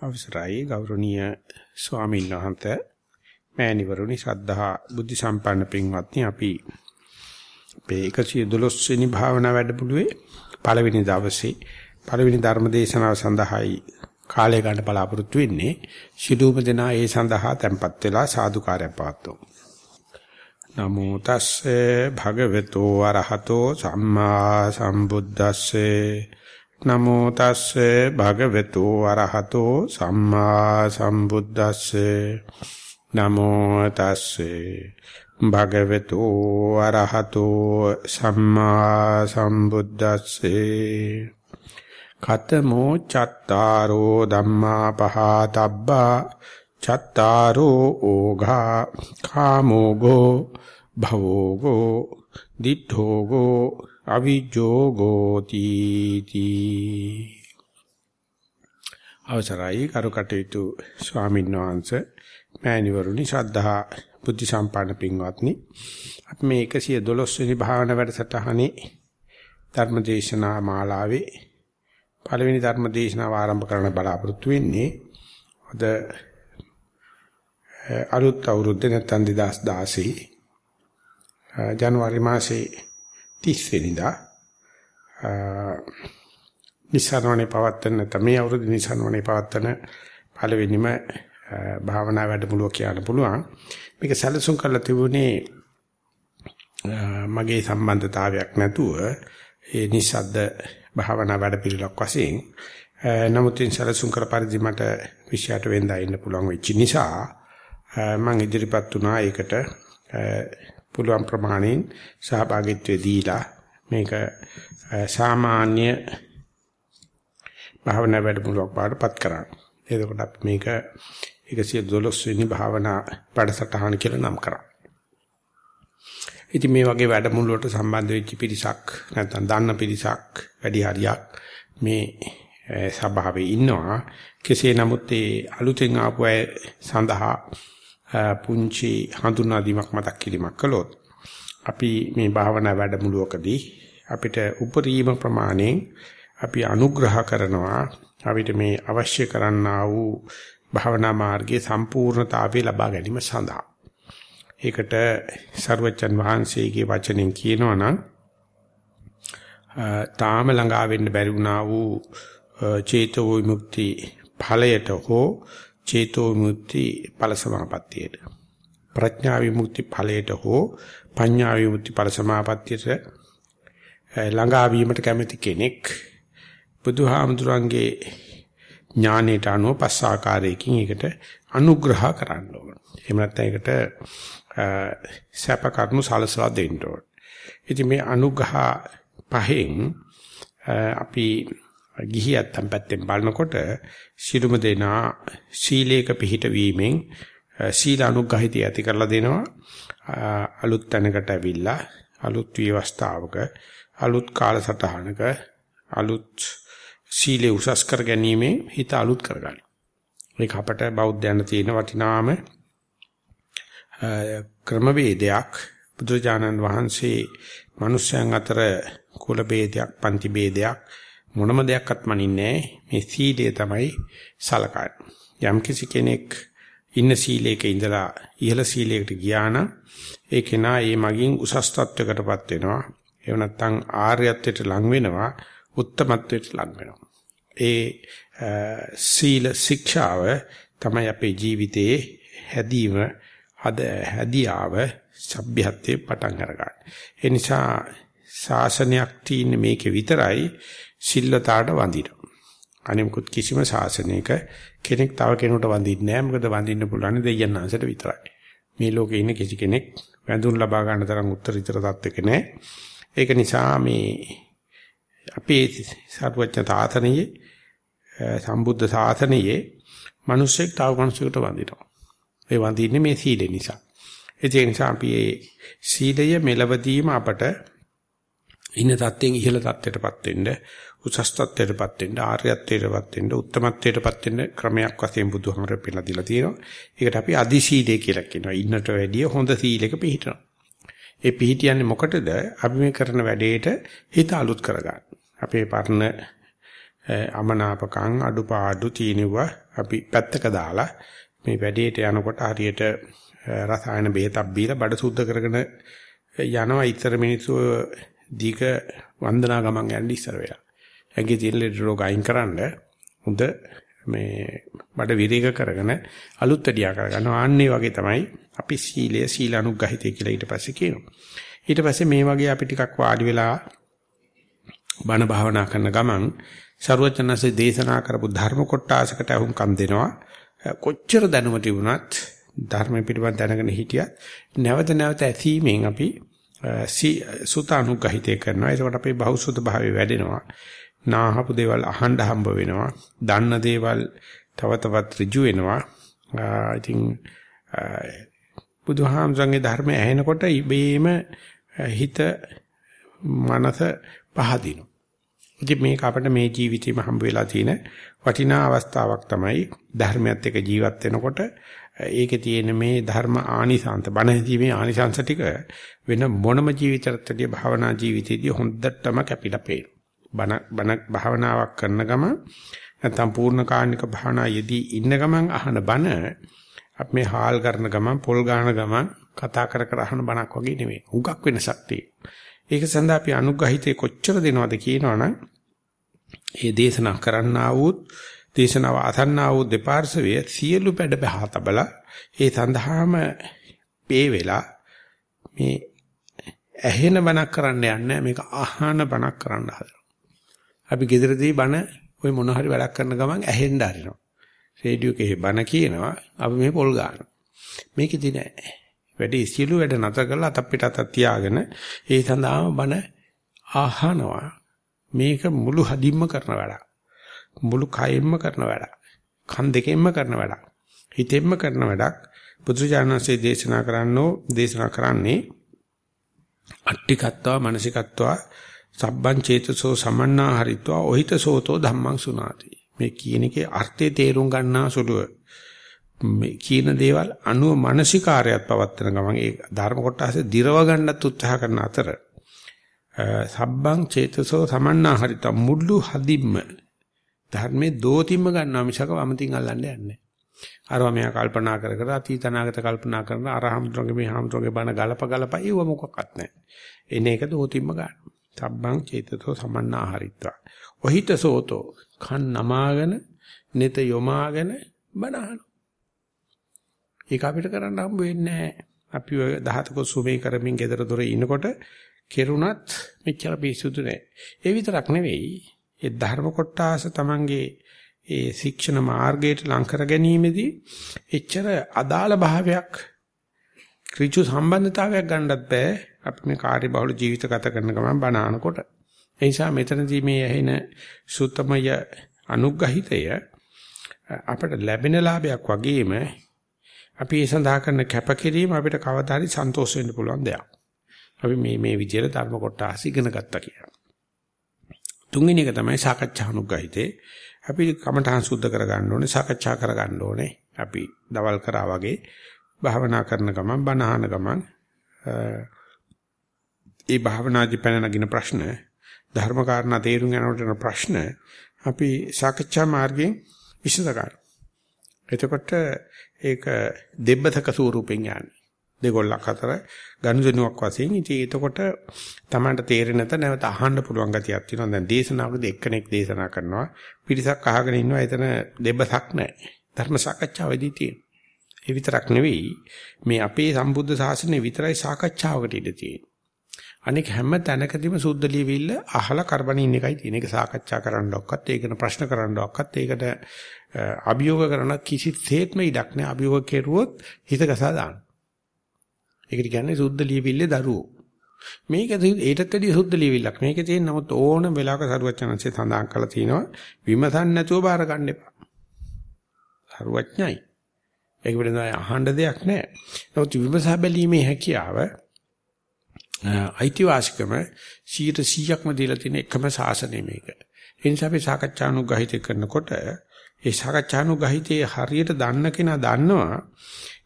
අවසරයි ගෞරවනීය ස්වාමීන් වහන්සේ. මෑණිවරුනි ශ්‍රද්ධා බුද්ධ සම්පන්න පින්වත්නි අපි අපේ 112 වෙනි භාවනා වැඩමුළුවේ පළවෙනි දවසේ පළවෙනි ධර්ම දේශනාව සඳහායි කාලය ගන්න බලාපොරොත්තු වෙන්නේ. ශිළුම දෙනා ඒ සඳහා tempත් වෙලා සාදුකාරයක් පවත්වමු. නමෝ තස්සේ භගවතු වරහතෝ සම්මා සම්බුද්දස්සේ නමෝ තස්සේ භගවතු අරහතෝ සම්මා සම්බුද්දස්සේ. නමෝ තස්සේ භගවතු අරහතෝ සම්මා සම්බුද්දස්සේ. කතමෝ චත්තාරෝ ධම්මා පහතබ්බා. චත්තාරෝ ඕඝා කාමෝගෝ භවෝගෝ දිඨෝගෝ අවිජෝගෝති තී අවසරයි කරුකටයුතු ස්වාමීන් වහන්සේ මෑණිවරුනි ශ්‍රද්ධා බුද්ධ සම්පන්න පින්වත්නි. අපි මේ 112 වෙනි භාවනා වැඩසටහනේ ධර්මදේශනා මාලාවේ පළවෙනි ධර්මදේශනාව ආරම්භ කරන්න බලාපොරොත්තු වෙන්නේ. අද අලුත් අවුරුද්ද නැත්නම් 2016 ජනවාරි මාසේ 30 වෙනිදා නිසරණේ පවත්තන තමයි අවුරුදු නිසරණේ පවත්තන පළවෙනිම භාවනා වැඩමුළුව කියන්න පුළුවන්. මේක සැලසුම් කරලා තිබුණේ මගේ සම්බන්ධතාවයක් නැතුව ඒ නිසද්ද භාවනා වැඩපිළිවෙලක් වශයෙන් නමුත් ඉන් සැලසුම් කර පරිදි මට විෂයට වෙන්දා ඉන්න පුළුවන් වෙච්ච නිසා මම ඉදිරිපත් වුණා ඒකට පුළුවන් ප්‍රමාණයෙන් සහභාගීත්වය දීලා මේක සාමාන්‍ය භාවනා වැඩමුළුවක් බාටපත් කරා. එතකොට අපි මේක 112 වෙනි භාවනා වැඩසටහන කියලා නම් කරා. ඉතින් මේ වගේ වැඩමුළුවට සම්බන්ධ වෙච්ච පිරිසක් නැත්නම් දන්න පිරිසක් වැඩි හරියක් මේ සභාවේ ඉන්නවා. කෙසේ නමුත් ඒ අලුතෙන් ආපු අය සඳහා පුංචි හඳුනා දීමක් මතක් කිරීමක් කළොත් අපි මේ භාවනා වැඩමුළුවකදී අපිට උපරිම ප්‍රමාණයෙන් අපි අනුග්‍රහ කරනවා අපිට මේ අවශ්‍ය කරන්නා වූ භාවනා මාර්ගයේ සම්පූර්ණතාවය ලබා ගැනීම සඳහා. ඒකට සර්වචන් වහන්සේගේ වචනෙන් කියනවා නම් තාම ළඟා වෙන්න බැරි වුණා වූ චේතෝ විමුක්ති ඵලයට හෝ චේතෝ විමුක්ති ඵල සමාපත්තියට ප්‍රඥා විමුක්ති ඵලයට හෝ පඤ්ඤා විමුක්ති ඵල සමාපත්තියට ළඟා වීමට කැමති කෙනෙක් බුදුහාමුදුරන්ගේ ඥානයට අනුව පස් ආකාරයකින් ඒකට අනුග්‍රහ කරන්න ඕන. එහෙම නැත්නම් ඒකට සැප කරුණු සලසලා දෙන්න ඕන. ඉතින් මේ අනුග්‍රහ පහෙන් අපි ගිහියත්තන් පැත්තෙන් බලනකොට සිළුම දෙනා සීලේක පිහිට වීමෙන් සීල අනුග්‍රහිතය ඇති කරලා දෙනවා අලුත් තැනකට ඇවිල්ලා අලුත් විවස්ථාවක අලුත් කාලසටහනක අලුත් සීලේ උසස් කර ගැනීමෙන් හිත අලුත් කරගන්න. මේක අපට බෞද්ධයන් තියෙන වටිනාම ක්‍රමවේදයක් බුදුරජාණන් වහන්සේ මිනිස්යන් අතර කුල ભેදයක් පන්ති ભેදයක් මොනම දෙයක්වත් මනින්නේ මේ සීලය තමයි සලකන්නේ. යම් කිසි කෙනෙක් ඉන්න සීලයක ඉඳලා ඉහළ සීලයකට ගියා නම් ඒ කෙනා ඒ මගින් උසස් තත්වයකටපත් වෙනවා. එහෙම නැත්නම් ආර්යත්වයට ලං වෙනවා, උත්තමත්වයට ලං වෙනවා. ඒ සීල ශික්ෂාව තමයි අපේ ජීවිතයේ හැදීම අද හැදියාව සભ્યත්වයේ පටන් අරගන්න. ඒ නිසා ශාසනයක් තියෙන මේකේ විතරයි සිල්ලතාවට වඳිනවා. අනිමුකුත් කිසිම ශාසනයක කෙනෙක් තව කෙනෙකුට වඳින්නේ නැහැ. මොකද වඳින්න පුළුවන් දෙයයන් අංශයට විතරයි. මේ ලෝකේ ඉන්න කිසි කෙනෙක් වැඳුම් ලබා ගන්න තරම් උත්තරීතර තත්ත්වයක නැහැ. ඒක නිසා මේ අපේ සර්වඥ තාතනයේ සම්බුද්ධ ශාසනයේ මිනිස්සෙක් තව මිනිසෙකුට වඳිනවා. ඒ වඳින්නේ මේ සීලෙ නිසා. ඒ නිසා අපි මේ සීලය මෙලවදීම අපට ඉන්න තත්ත්වෙන් ඉහළ තත්ත්වයටපත් වෙන්න උසස් තත්ත්වයටපත් වෙන්න ආර්යත්වයටපත් වෙන්න උත්තමත්වයටපත් වෙන්න ක්‍රමයක් වශයෙන් බුදුහමර පෙන්නලා දීලා තියෙනවා. ඒකට අපි අදි සීලය කියලා කියනවා. ඉන්නට වැඩිය හොඳ සීලයක පිහිටනවා. ඒ පිහිටියන්නේ මොකටද? අපි මේ කරන වැඩේට හිත අලුත් කරගන්න. අපේ පරණ අමනාපකම් අඩුපාඩු තියෙනවා අපි පැත්තක දාලා මේ වැඩේට යනකොට හරියට රසායන බෙහෙතක් බීලා බඩ සුද්ධ කරගෙන යනවා ඉතර මිනිස්සු දීක වන්දනා ගමන් යන්න ඉස්සර වෙලා. ඇඟේ තියෙන ලෙඩ රෝග අයින් කරන්න හොඳ මේ බඩ විරේක කරගෙන අලුත් වැඩියා කරගන්නවා. ආන්නේ වගේ තමයි අපි සීලය සීලානුග්‍රහිතය කියලා ඊට පස්සේ කියනවා. ඊට පස්සේ මේ වගේ අපි ටිකක් වාඩි වෙලා බණ භාවනා කරන ගමන් ਸਰවඥාන්සේ දේශනා කරපු ධර්ම කොටාසකට අහුම්කම් දෙනවා. කොච්චර දැනුම තිබුණත් ධර්ම පිළිබඳ දැනගෙන හිටියත් නැවත නැවත ඇසීමෙන් අපි සුතානුග්‍රහිතය කරනවා. ඒකට අපේ බහුසුත භාවය වැඩෙනවා. නාහපු දේවල් අහන්න හම්බ වෙනවා. දන්න දේවල් තව තවත් ඍජු වෙනවා. ඉතින් බුදුහාමසංගේ ධර්මය ඇහෙනකොට ඉබේම හිත මනස පහදිනවා. ඉතින් මේක අපිට මේ ජීවිතේම හම්බ වෙලා තියෙන වටිනා අවස්ථාවක් තමයි ධර්මයත් එක්ක ජීවත් වෙනකොට ඒකේ තියෙන මේ ධර්ම ආනිසංස බණහිදීමේ ආනිසංස ටික වෙන මොනම ජීවිතයකටදී භාවනා ජීවිතයේදී හොඳටම කැපිලා පේනවා. බණ බණ භාවනාවක් කරන ගම නැත්නම් පූර්ණ කාණික භාවනා යෙදී ඉන්න ගමන් අහන බණ අපි මේ හාල් කරන ගමන් පොල් ගාන ගමන් කතා කර කර අහන බණක් වගේ නෙමෙයි. හුඟක් වෙනසක් තියෙනවා. ඒක සඳහා අපි අනුග්‍රහිතේ කොච්චර දෙනවද කියනවනම් ඒ දේශනා කරන්නා වූත් දේශනාව අසන්නා වූ දෙපාර්ශවය සියලු පැඩ බහා තබලා ඒ සඳහාම පේ වෙලා මේ ඇහෙන බණක් කරන්න යන්නේ මේක අහන බණක් කරන්න හදනවා. අපි ගෙදරදී බණ ওই මොන හරි වැඩක් කරන ගමන් ඇහෙන්න හරිනවා. රේඩියෝ එකේ බණ කියනවා අපි මේ පොල් ගන්නවා. මේකෙදි නෑ. වැඩි සියලු වැඩ නැතර කරලා අතක් පිට අතක් තියාගෙන ඒ සඳහාම බණ අහනවා. මේක මුළු හදින්ම කරන වැඩක්. මුළු කයෙන්ම කරන වැඩක්. කන් දෙකෙන්ම කරන වැඩක්. හිතෙන්ම කරන වැඩක්. බුදුජානනාංශයේ දේශනා කරන්නෝ දේශනා කරන්නේ අට්ටිකත්වා මානසිකත්වා සබ්බං චේතසෝ සමන්නා හරිත්වා ඔහිත සෝතෝ ධම්මං සුනාති මේ කියන එකේ අර්ථය තේරුම් ගන්නා සුළුව මේ කියන දේවල් අනුව මානසිකාරයත් පවත්තන ගමන් ඒ ධර්ම කොටස දිරව ගන්නත් උත්සාහ කරන අතර සබ්බං චේතසෝ සමන්නා හරිත්වා මුළු හදින්ම ධර්මයේ දෝතිම්ම ගන්නවා මිසක වමතින් අල්ලන්නේ නැහැ අරවා මෙයා කල්පනා කර කර අතීත අනාගත කල්පනා කරන අරහම්තුන්ගේ මේ හම්තුන්ගේ බණ ගලප ගලප ඒව මොකක්වත් නැහැ. එන එක දෝතිම්ම ගන්න. සබ්බං චේතතෝ සමන්නාහරිත්වා. ඔහිත සෝතෝ කන් නමාගෙන neත යොමාගෙන බණහන. ඒක අපිට කරන්න හම්බ වෙන්නේ නැහැ. අපි ඔය දහතක සුමේ කරමින් ගෙදර දොරේ ඉනකොට කෙරුණත් මෙච්චර පිසුදු නැහැ. ඒ විතරක් නෙවෙයි. ඒ ධර්ම කොටාස තමන්ගේ ඒ ශික්ෂණ මාර්ගයට ලං කර ගැනීමේදී එච්චර අදාළ භාවයක් ඍජු සම්බන්ධතාවයක් ගන්නත් බෑ අපි මේ කාර්යබහුල ජීවිත ගත කරන ගමන් බණානකොට ඒ නිසා මෙතනදී මේ ඇහෙන සුත්තමය අනුග්‍රහිතය අපට ලැබෙන ලාභයක් වගේම අපි ඒ සඳහා කරන කැපකිරීම අපිට කවදා හරි සන්තෝෂ වෙන්න පුළුවන් දෙයක්. අපි මේ මේ විදිහට ධර්ම කොටස ඉගෙන ගත්තා කියලා. තුන්වෙනි එක තමයි සාකච්ඡා අනුග්‍රහිතේ. අපි කමඨහං සුද්ධ කරගන්න ඕනේ සාකච්ඡා කරගන්න ඕනේ අපි දවල් කරා වගේ භාවනා කරන ගමන් බණහන ගමන් ඒ භාවනාදි පැන නගින ප්‍රශ්න ධර්ම කාරණා තේරුම් ගන්නකොට ප්‍රශ්න අපි සාකච්ඡා මාර්ගයෙන් විසඳ ගන්න. එතකොට ඒක දෙබ්බතක ස්වරූපෙන් යන්නේ. දෙගොල්ලක් අතර ගනුදෙනුවක් වශයෙන්. ඉතින් එතකොට Tamanට තේරෙන්නේ නැත නැවත අහන්න පුළුවන් ගතියක් තියෙනවා. දැන් දේශනාවකදී එක්කෙනෙක් දේශනා කරනවා. පිරිසක් අහගෙන ඉන්නවා. එතන දෙබසක් නැහැ. ධර්ම සාකච්ඡාවේදී තියෙන ඒ විතරක් නෙවෙයි මේ අපේ සම්බුද්ධ ශාසනය විතරයි සාකච්ඡාවකට ඉඩ තියෙන්නේ. අනික හැම තැනකදීම සුද්ධ ලියවිල්ල අහලා කරබනින් එකයි තියෙන එක සාකච්ඡා කරන්නවක්වත් ඒකට ප්‍රශ්න කරන්නවක්වත් ඒකට අභියෝග කරන කිසිසේත්ම ඉඩක් නැහැ. අභියෝග කෙරුවොත් හිත ගසා දානවා ඒකට කියන්නේ සුද්ධ ලියවිල්ලේ දරුවෝ. මේක ඒටත් වැඩිය සුද්ධ ලියවිල්ලක්. මේකේ තියෙන නමුත් ඕන වෙලාවක සරුවචනන්සේ සඳහන් කරලා තිනවා විමසන්න නැතුව බාර ගන්න එපා. සරුවඥයි. ඒක පිළිබඳව අහන්න දෙයක් නැහැ. නමුත් විමසා බැලීමේ හැකියාව අයිතිවාසිකම 100%ක්ම දීලා තියෙන එකම සාසනය මේක. ඒ නිසා අපි සාකච්ඡානුගහිත කරනකොට ඒ සාකච්ඡානුගහිතේ හරියට දන්න කෙනා දන්නවා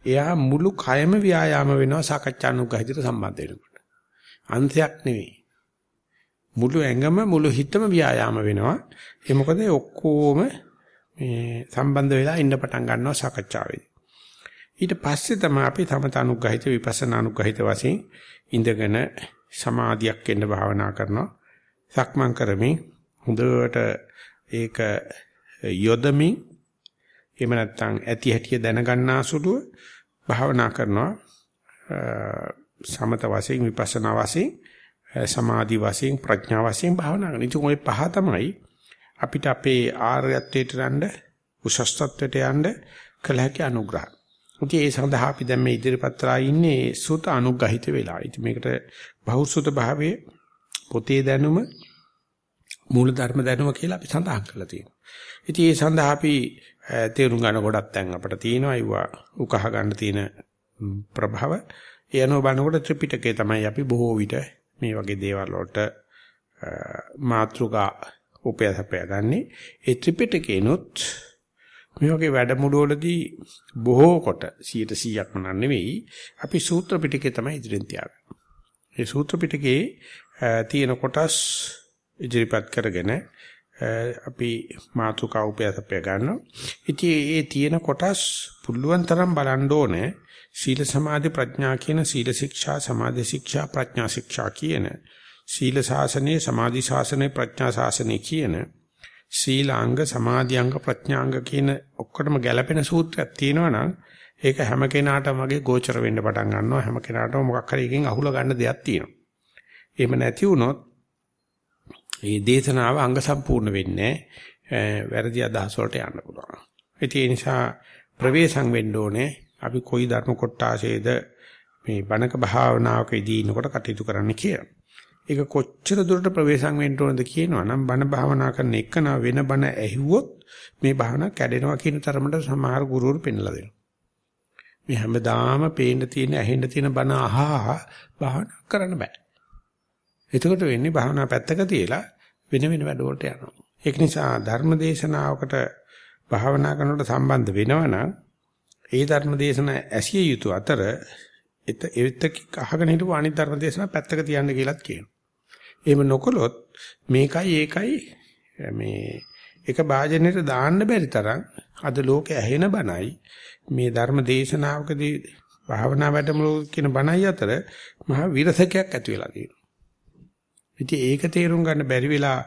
එයා මුළු කයම ව්‍යායාම වෙනවා සාකච්ඡානුගහිතට සම්බන්ධ වෙනකොට. අන්තයක් නෙවෙයි. මුළු ඇඟම මුළු හිතම ව්‍යායාම වෙනවා. ඒ මොකද ඔක්කොම මේ සම්බන්ධ වෙලා ඉන්න පටන් ගන්නවා සාකච්ඡාවේදී. ඊට පස්සේ තමයි අපි තමත අනුග්‍රහිත විපස්සනා අනුග්‍රහිත වශයෙන් ඉඳගෙන සමාධියක් එන්න භාවනා කරනවා. සක්මන් කරමින් හොඳට ඒක යොදමින් එහෙම නැත්නම් ඇති හැටිය දැනගන්නා සුළුව භාවනා කරනවා. සමත වශයෙන් විපස්සනා වශයෙන් සමාධි වශයෙන් ප්‍රඥා වශයෙන් භාවනා කරනවා. ඉතින් ওই පහ තමයි අපිට අපේ ආර්යත්වයට යන්න උසස් තත්වයට යන්න කළ හැකි අනුග්‍රහ. ඉතින් ඒ සඳහා අපි දැන් මේ ඉදිරිපත් කරලා ඉන්නේ සුත අනුග්‍රහිත වෙලා. ඉතින් මේකට බහුසුත භාවයේ පොතේ දැනුම මූල ධර්ම දැනුම කියලා අපි සඳහන් කරලා තියෙනවා. ඉතින් ඒ සඳහා අපි තේරුම් ගන්න ගොඩක් දැන් අපිට තියෙනවා අයවා උකහා ගන්න තියෙන ප්‍රභව. ඒ අනුව බලනකොට ත්‍රිපිටකය තමයි අපි බොහෝ විට මේ වගේ දේවල් වලට මාත්‍රිකා උපයසපය ගන්නේ. ඒ ත්‍රිපිටකේනොත් මේ වගේ වැඩමුළුවලදී බොහෝ කොට 100%ක්ම නන් නෙවෙයි අපි සූත්‍ර පිටකේ තමයි ඉදිරියෙන් තියාගන්නේ. ඒ සූත්‍ර පිටකේ තියෙන කොටස් ඉදිරිපත් කරගෙන අපි මාතුකා උපයසපය ගන්නවා. ඉතින් ඒ තියෙන කොටස් පුළුවන් තරම් බලන්න ඕනේ. සීල සමාධි ප්‍රඥා කියන සීල ශික්ෂා සමාධි ශික්ෂා ප්‍රඥා ශික්ෂා කියන සීල ශාසනයේ සමාධි ශාසනයේ ප්‍රඥා ශාසනයේ කියන සීලාංග සමාධිංග ප්‍රඥාංග කියන ඔක්කොටම ගැළපෙන සූත්‍රයක් තියෙනවා නම් ඒක හැම කෙනාටම වගේ ගෝචර වෙන්න පටන් ගන්නවා හැම කෙනාටම මොකක් හරි එකකින් අහුල ගන්න දෙයක් තියෙනවා. එහෙම නැති වුණොත් මේ දේශනාව අංග සම්පූර්ණ වෙන්නේ වැරදි අදහස් වලට යන්න පුළුවන්. ඒ නිසා ප්‍රවේශම් වෙන්න ඕනේ අපි කොයි ධර්ම කොටාසේද මේ බණක භාවනාවකදී ඉනකොට කටයුතු කරන්න කියලා. ඒක කොච්චර දුරට ප්‍රවේශම් වෙන්න ඕනද කියනවා නම් බණ භාවනා කරන එකන වෙන බණ ඇහුවොත් මේ භාවනා කැඩෙනවා කියන තරමට සමහර ගුරුවරු පෙන්ලා දෙනවා. මේ හැමදාම පේන්න තියෙන ඇහෙන්න තියෙන බණ අහා භාවනා කරන්න බෑ. එතකොට වෙන්නේ භාවනා පැත්තක තියලා වෙන වෙන වැඩ වලට යනවා. ඒක නිසා ධර්ම දේශනාවකට භාවනා කරනකොට සම්බන්ධ වෙනවනම් ඒ ධර්ම දේශන ඇසිය යුතු අතර එත එවිට අහගෙන හිටපු අනිත් ධර්ම දේශන පැත්තක තියන්න කියලාත් කියනවා. එහෙම නොකළොත් මේකයි ඒකයි මේ එක වාජනෙට දාන්න බැරි තරම් අද ලෝකේ ඇහෙන බණයි මේ ධර්ම දේශනාවකදී භාවනා වැඩමුළු කියන බණයි අතර මහ විරසකයක් ඇති වෙලා තියෙනවා. ඉතින් ඒක තේරුම් ගන්න බැරි වෙලා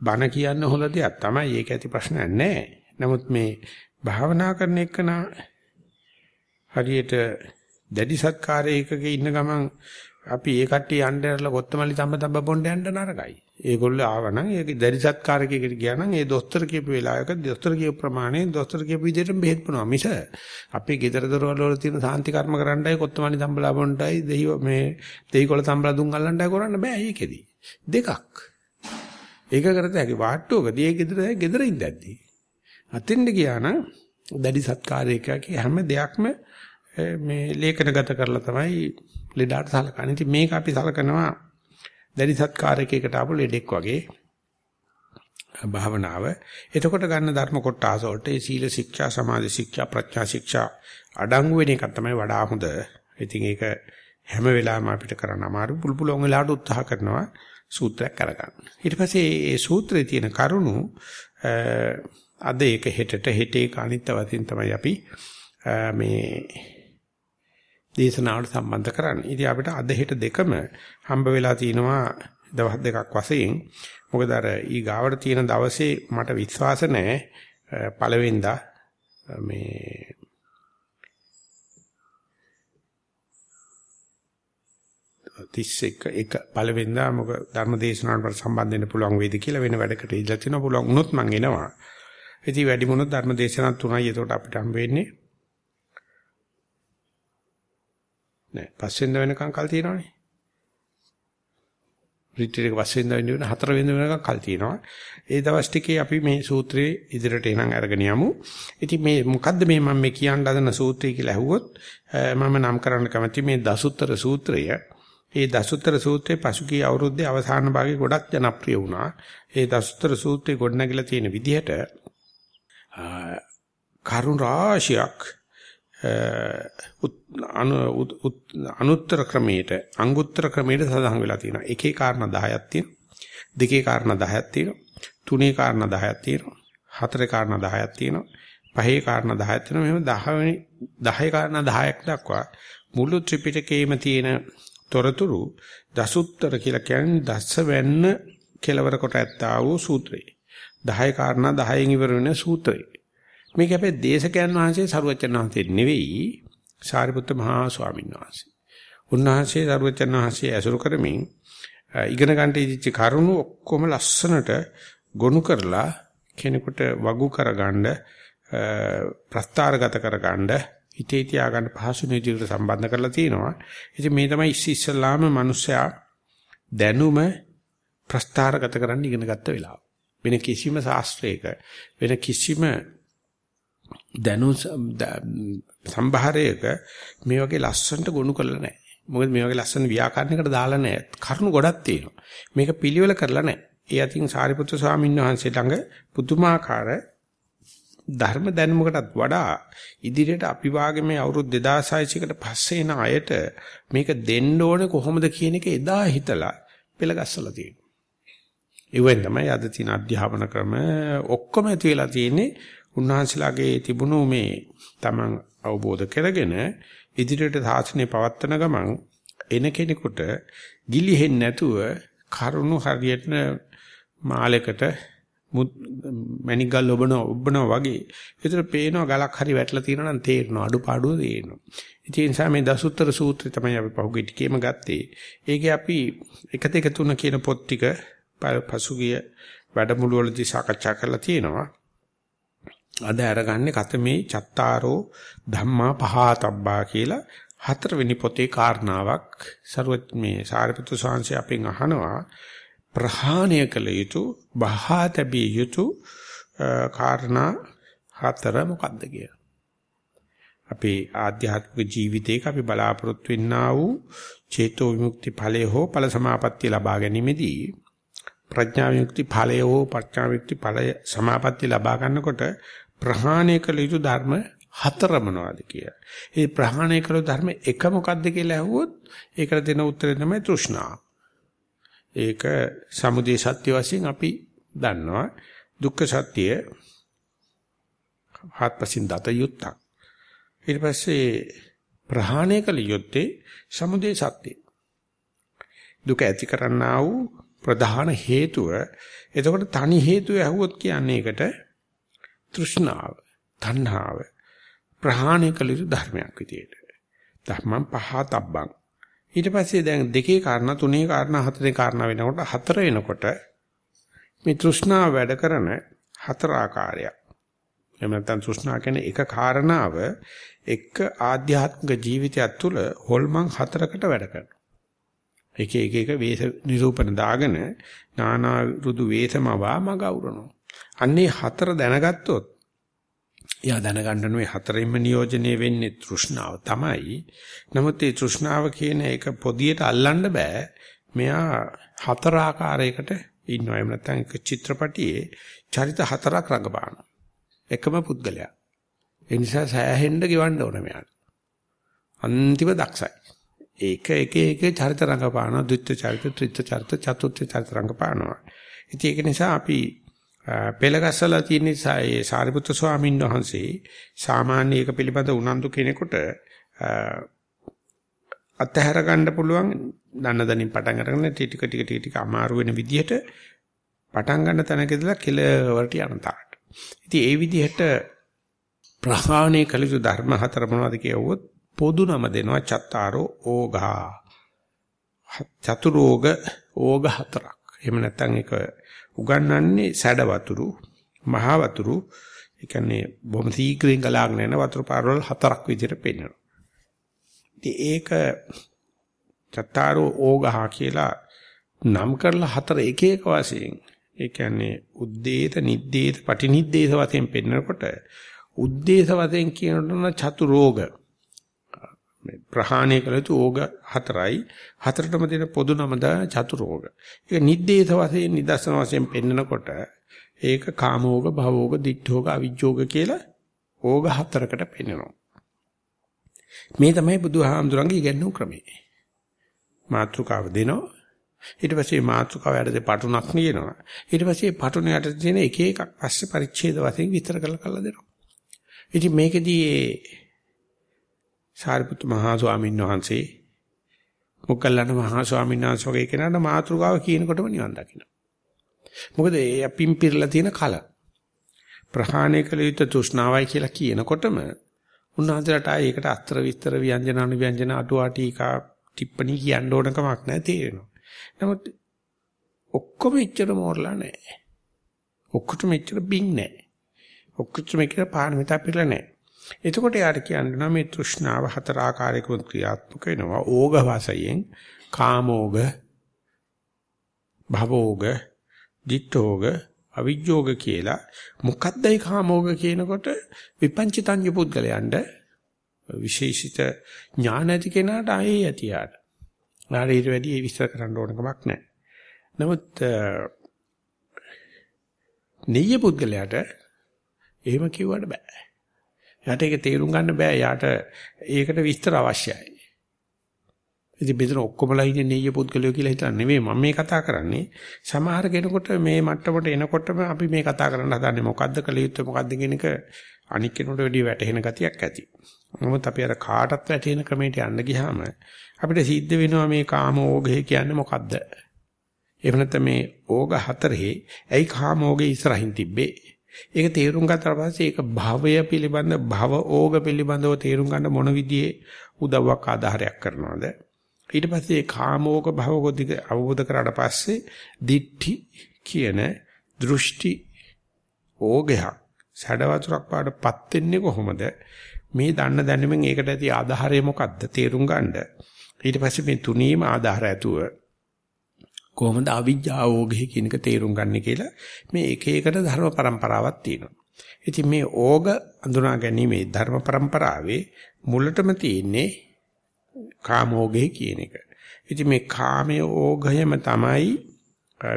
බණ කියන්න හොල දෙයක් තමයි. ඒක ඇති ප්‍රශ්නයක් නැහැ. නමුත් මේ භාවනා කරන එකනා හරියට දැඩි සත්කාරයකක ඉන්න ගමන් අපි ඒ කට්ටිය යන්න ඇරලා කොත්තමලි තඹ තඹ බොණ්ඩ යන්න නරකයි. ඒගොල්ලෝ ආවනම් ඒක දැඩි සත්කාරකයකට ගියා නම් ඒ දොස්තර කියපු වෙලාවක දොස්තර කියපු ප්‍රමාණය දොස්තර කියපු විදිහට බෙහෙත් බොනවා. මිස අපි ගෙදර දොරවල් වල තියෙන සාන්ති කර්ම කරන්නයි කොත්තමලි තඹලා බොණ්ඩයි දෙහි මේ දෙහිකොළ තඹලා දුම් අල්ලන්නයි කරන්න බෑ ඒකෙදි. දෙකක්. ඒක කරත හැකි වාට්ටුවකදී ඒ ගෙදර ගෙදර ඉඳද්දී. අතින්ද ගියා නම් දැඩි සත්කාරයක හැම දෙයක්ම මේ ලේඛනගත කරලා තමයි ලෙඩාට සලකන්නේ. ඉතින් මේක අපි සලකනවා දැඩි සත්කාරයකකට ආපු ලෙඩෙක් වගේ භාවනාව. එතකොට ගන්න ධර්ම කොටස වලට ඒ සීල ශික්ෂා, සමාධි ශික්ෂා, ප්‍රඥා ශික්ෂා අඩංගු වෙන එක තමයි වඩා හොඳ. ඉතින් ඒක හැම වෙලාවෙම අපිට කරන්න අමාරු. පුල්පුලොන් වෙලාවට උත්සාහ කරනවා සූත්‍රයක් කරගන්න. ඊට පස්සේ මේ සූත්‍රයේ තියෙන කරුණු අද ඒක හෙටට හෙටේ කාණිත්ත වශයෙන් තමයි අපි මේ දේශනාවට සම්බන්ධ කරන්නේ. ඉතින් අපිට අද හෙට දෙකම හම්බ වෙලා තිනවා දවස් දෙකක් වශයෙන්. මොකද අර ඊ ගාවට තියෙන දවසේ මට විශ්වාස නැහැ පළවෙනිදා මේ තිස්සෙක එක පළවෙනිදා මොක ධර්ම දේශනාවට සම්බන්ධ වෙන්න පුළුවන් වේද කියලා වෙන වැඩකට ඉඳලා තිනවා පුළුවන් වුණොත් මං එනවා. ඉතින් වැඩි මොනොත් ධර්ම දේශනා තුනයි ඒකට අපිට හම්බ වෙන්නේ. නෑ පස්වෙන්ද වෙනකන් කල් තියෙනවනේ. රිට්‍රීට් එක පස්වෙන්ද වෙන හතර වෙනද වෙනකන් කල් තියෙනවා. ඒ දවස් ටිකේ අපි මේ සූත්‍රයේ ඉදිරියට එනං අරගෙන යමු. ඉතින් මේ මොකද්ද මේ මම මේ කියන්න හදන සූත්‍රය කියලා ඇහුවොත් මම නම් කරන්න කැමති මේ දසුත්තර සූත්‍රය. ඒ දසුත්තර සූත්‍රයේ පසුගිය අවුරුද්දේ අවසාන භාගයේ ගොඩක් ජනප්‍රිය වුණා. ඒ දසුත්තර සූත්‍රයේ ගොඩනැගිලා තියෙන විදිහට කරුණ රාශියක් අනුත්තර ක්‍රමයට අංගුත්තර ක්‍රමයට සඳහන් වෙලා තියෙනවා. එකේ කාරණා 10ක් තියෙනවා. දෙකේ කාරණා 10ක් තියෙනවා. තුනේ කාරණා 10ක් තියෙනවා. හතරේ කාරණා 10ක් තියෙනවා. පහේ කාරණා 10ක් තියෙනවා. මෙහෙම 10 වෙනි 10 කාරණා 10ක් දක්වා මුළු ත්‍රිපිටකයේම තියෙන තොරතුරු දසුත්තර කියලා කියන්නේ දස වෙන්න කෙලවර කොට ඇත්තා වූ සූත්‍රය. 10 කාරණා 10න් ඉවර වෙන සූත්‍රය. මේක අපේ දේශකයන් වහන්සේ සරුවචන වහන්සේ නෙවෙයි සාරිපුත්ත මහා ස්වාමීන් වහන්සේ. උන්වහන්සේ සරුවචන වහන්සේ ඇසුරු කරමින් ඉගෙන ගන්නට ඉදිච්ච කරුණු ඔක්කොම ලස්සනට ගොනු කරලා කෙනෙකුට වගු කරගන්න ප්‍රස්තාරගත කරගන්න හිතේ තියාගන්න පහසු නිදිරට සම්බන්ධ කරලා තියෙනවා. ඉතින් මේ තමයි ඉස්සි ඉස්සලාම මිනිස්සයා දැනුම ප්‍රස්තාරගත කරන්න ඉගෙන ගත්ත වෙලාව. වෙන කිසිම ශාස්ත්‍රයක වෙන කිසිම දැනු සම්භාරයක මේ වගේ ලස්සනට ගොනු කරලා නැහැ. මොකද මේ වගේ ලස්සන ව්‍යාකරණයකට දාලා නැහැ. කරුණු ගොඩක් තියෙනවා. මේක පිළිවෙල කරලා නැහැ. ඒ අතින් සාරිපුත්‍ර ස්වාමීන් වහන්සේ ළඟ පුදුමාකාර ධර්ම දැනුමකටත් වඩා ඉදිරියට අපි වාගේ මේ අවුරුදු 2600කට පස්සේ එන අයට මේක දෙන්න ඕනේ කොහොමද කියන එක එදා හිතලා පෙළගස්සලා තියෙනවා. ඒවෙන් තමයි අද තියෙන අධ්‍යාපන ක්‍රම ඔක්කොම ඇති වෙලා තියෙන්නේ උන්වහන්සේලාගේ තිබුණු මේ Taman අවබෝධ කරගෙන ඉදිරියට සාසනය පවත්වන ගමන් එන කෙනෙකුට ගිලිහෙන්නේ නැතුව කරුණු හරියට මාලයකට මැනිගල් ඔබන ඔබනවා වගේ ඒතර පේනවා ගලක් හරි වැටලා තියෙනවා නම් තේරෙනවා අඩුපාඩුව තේරෙනවා. ඒ නිසා මේ දසුත්තර සූත්‍රය තමයි අපි පහුගිය ටිකේම ගත්තේ. ඒකේ අපි 1 2 3 කියන පොත් ටික පසුගිය වැඩමුළු වලදී සාකච්ඡා කරලා තියෙනවා. අද අරගන්නේ කතමේ චත්තාරෝ ධම්මා පහතබ්බා කියලා හතරවෙනි පොතේ කාරණාවක් සරුවත් මේ සාරිපුත්‍ර ස්වාමීන් අපෙන් අහනවා ප්‍රහාණය කළ යුතු බහා තැබිය යුතු කාරණා හතර මොකක්ද කියලා. අපේ ආධ්‍යාත්මික ජීවිතයක අපි බලාපොරොත්තු වෙන්නා වූ චේතෝ විමුක්ති ඵලය හෝ ඵල සමාපත්තිය ලබා ගැනීමේදී ප්‍රඥා විමුක්ති ඵලය හෝ ප්‍රඥා විමුක්ති ඵලය සමාපත්තිය ලබා ගන්නකොට ප්‍රහාණය කළ යුතු ධර්ම හතර මොනවද කියලා. ඒ ප්‍රහාණය කළ ධර්ම එක මොකක්ද කියලා අහුවොත් ඒකට දෙන උත්තරය තමයි තෘෂ්ණාව. ඒක සමුදය සත්‍ය වශයෙන් අපි දන්නවා. දුක්ඛ සත්‍ය හත්පසින් දත යුත්තක්. ඊට පස්සේ ප්‍රහාණය කළ යුත්තේ සමුදය සත්‍ය. දුක ඇති කරන්නා වූ ප්‍රධාන හේතුව එතකොට තනි හේතුව ඇහුවොත් කියන්නේ ඒකට තෘෂ්ණාව, තණ්හාව ප්‍රහාණය කළ යුතු ධර්මයක් විදියට. ධම්මං පහතබ්බං. ඊට පස්සේ දැන් දෙකේ කාරණා තුනේ කාරණා හතරේ කාරණා වෙනකොට හතර වෙනකොට මේ තෘෂ්ණාව වැඩ කරන හතර ආකාරයක්. එහෙම නැත්නම් තෘෂ්ණා කියන්නේ එක කාරණාව එක ආධ්‍යාත්මික ජීවිතයක් තුළ හොල්මන් හතරකට වැඩ කරනවා. එක එක එක වේස නිරූපණ දාගෙන නානා රුදු වේසමවා මග අවරනවා. අන්නේ හතර දැනගත්තොත් එයා දැනගන්න මේ හතරින්ම නියෝජනය වෙන්නේ තෘෂ්ණාව තමයි. නමුත් මේ තෘෂ්ණාව කියන එක පොදියට අල්ලන්න බෑ. මෙයා හතර ආකාරයකට ඉන්නවා. එහෙම නැත්නම් එක චිත්‍රපටියේ චරිත හතරක් රඟපාන. එකම පුද්ගලයා. ඒ නිසා සෑහෙන්න ගෙවන්න ඕන මෙයාට. අන්තිම දක්ෂයි. ඒක එක එක චරිත රඟපානවා. ද්විත්‍ය චරිත, ත්‍රිත්‍ය චරිත, චතුර්ථ චරිත රඟපානවා. ඉතින් ඒක නිසා අපි පෙළගස්සලා තියෙන නිසා ඒ සාරිපුත්‍ර ස්වාමීන් වහන්සේ සාමාන්‍ය එක පිළිබඳ උනන්දු කෙනෙකුට අත්හැර ගන්න පුළුවන් දන්න දනින් පටන් අරගෙන ටික ටික ටික ටික අමාරු වෙන විදිහට පටන් ගන්න තැනක ඉඳලා කෙලවරට යන තාට. ඉතින් ඒ විදිහට ප්‍රහාණය කළ යුතු ධර්ම හතර මොනවද කියවුවොත් පොදු නම දෙනවා චත්තාරෝ ඕඝා. චතුරෝග ඕඝ හතරක්. එහෙම නැත්නම් ඒක උගන්වන්නේ සැඩ වතුරු, මහා වතුරු, ඒ කියන්නේ බොහොම සීක්‍රෙන් ගලාගෙන යන වතුරු පාරවල් හතරක් විදිහට පෙන්වනවා. ඉතින් ඒක චත්තාරෝ ඕගහ කියලා නම් කරලා හතර එක එක වශයෙන් ඒ කියන්නේ උද්දේත නිද්දේත පටිනිද්දේත වශයෙන් පෙන්නකොට උද්දේශ වශයෙන් කියනකොට චතුරෝග ප්‍රහාණය කළ යුතු ඕග හතරයි හතරටම දෙන පොදු නම ද චතුරෝග. ඒක නිද්දේශ වශයෙන් නිදර්ශන වශයෙන් පෙන්නකොට ඒක කාමෝග භවෝග දිඨෝග අවිජ්ජෝග කියලා ඕග හතරකට පෙන්නනවා. මේ තමයි බුදුහාමුදුරන්ගේ ඉගැන්වූ ක්‍රමය. මාත්‍රිකාව දෙනවා ඊට පස්සේ මාතෘකාව යටතේ පටුණක් නියනවා. ඊට පස්සේ පටුණ යටතේ තියෙන එක එකක් පස්සේ පරිච්ඡේද වශයෙන් විස්තර කරලා කරලා දෙනවා. ඉතින් මේකෙදී ඒ සාරිපුත්තු මහා ස්වාමීන් වහන්සේ මොකල්ලාන මහා ස්වාමීන් වහන්සේ වගේ කෙනාට මාතෘකාව කියනකොටම නිවන් දකින්න. මොකද ඒ අපින් පිරලා තියෙන කල ප්‍රහාණය කළ යුතු තෘෂ්ණාවයි කියලා කියනකොටම උන්වහන්සේලාට ආයේ ඒකට අස්තර විස්තර ව්‍යංජන අනුව්‍යංජන අටුවා ටීකා ටිප්පණි කියන්න ඕන කමක් නැහැ තේරෙනවා. නමුත් ඔක්කොම එච්චර මෝරලා නැහැ. ඔක්කොටම එච්චර බින් නැහැ. ඔක්කොටම එච්චර පාරමිතා පිරලා නැහැ. එතකොට යාට කියන්න මේ තෘෂ්ණාව හතර ආකාරයකින් ක්‍රියාත්මක වෙනවා. ඕග වාසයෙන් කාමෝග භවෝග දිත්තෝග අවිජ්ජෝග කියලා මොකද්දයි කාමෝග කියනකොට විපංචිතංජ පුද්ගලයන්ට විශේෂිත ඥාන ඇති කෙනාට ආයේ යතියාට. නාඩ ඊට වැඩි ඒ විස්තර කරන්න ඕන කමක් නැහැ. නමුත් නෙయ్య පුද්ගලයාට එහෙම කිව්වට බෑ. යාට ඒක තේරුම් ගන්න බෑ. යාට ඒකට විස්තර අවශ්‍යයි. ඉතින් මෙතන ඔක්කොමලා ඉන්නේ නෙయ్య පුද්ගලයෝ කියලා හිතන්නේ නෙවෙයි මම මේ කතා කරන්නේ. සමහර කෙනෙකුට මේ මට්ටමට එනකොටම අපි මේ කතා කරන්න හදන්නේ මොකද්ද කළ යුත්තේ මොකද්ද කියන එක අනික් කෙනෙකුට වැඩි වැටහෙන ගතියක් ඇති. නමුත් අපි අර කාටත් වැටෙන ක්‍රමයට යන්න ගියාම අපිට සිද්ධ වෙනවා මේ කාම ඕගය කියන්නේ මොකද්ද? එහෙම නැත්නම් මේ ඕග හතරේ ඇයි කාම ඕගේ ඉස්සරහින් තිබ්බේ? ඒක තේරුම් ගත්තා පස්සේ ඒක භවය පිළිබඳ භව ඕග පිළිබඳව තේරුම් ගන්න මොන විදිහේ උදව්වක් ආධාරයක් කරනවද? ඊට පස්සේ කාමෝග භවෝගික අවබෝධ කරාට පස්සේ දිට්ඨි කියන දෘෂ්ටි ඕගයක් සඩවතුරක් පාඩපත් වෙන්නේ කොහොමද? මේ දන්න දැනුමින් ඒකට ඇති ආධාරය මොකක්ද තේරුම් ගන්න. ඊට පස්සේ මේ තුනීම ආධාර ඇතුව කොහොමද අවිජ්ජාෝගය කියන එක තේරුම් ගන්න කියලා මේ එක එකට ධර්ම પરම්පරාවක් තියෙනවා. ඉතින් මේ ඕග අඳුනා ගැනීමේ ධර්ම પરම්පරාවේ මුලටම තියෙන්නේ කාමෝගය කියන එක. ඉතින් මේ කාමයේ ඕගයම තමයි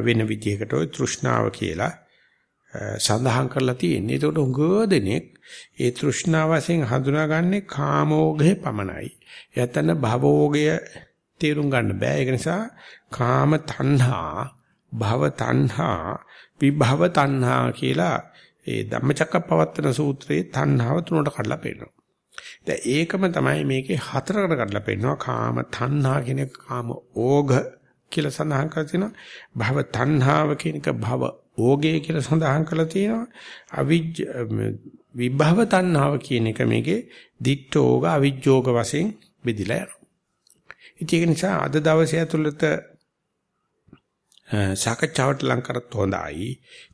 වෙන විදිහකට ඔය තෘෂ්ණාව කියලා සඳහන් කරලා තියෙන්නේ. ඒකට උඟ දෙනෙක් ඒ තෘෂ්ණාව වශයෙන් හඳුනාගන්නේ කාමෝගය පමණයි. යතන භවෝගය තේරුම් ගන්න බෑ. ඒක නිසා කාම තණ්හා, භව තණ්හා, විභව තණ්හා කියලා ඒ ධම්මචක්කප්පවත්තන සූත්‍රයේ තණ්හාව තුනට කඩලා පෙන්නනවා. දැන් ඒකම තමයි මේකේ හතරකට කඩලා පෙන්නනවා. කාම තණ්හා කියන කාම ඕග කියලා සඳහන් කරලා තිනවා. භව තණ්හාව කියන එක භව ඕගේ කියලා සඳහන් කරලා තියෙනවා. අවිජ්ජ විභව තණ්හාව කියන එක මේකේ දිට්ඨෝග අවිජ්ජෝග වශයෙන් බෙදිලා යනවා. ඒක නිසා අද දවසේ ඇතුළත සාකච්ඡාවට ලං කරත් හොඳයි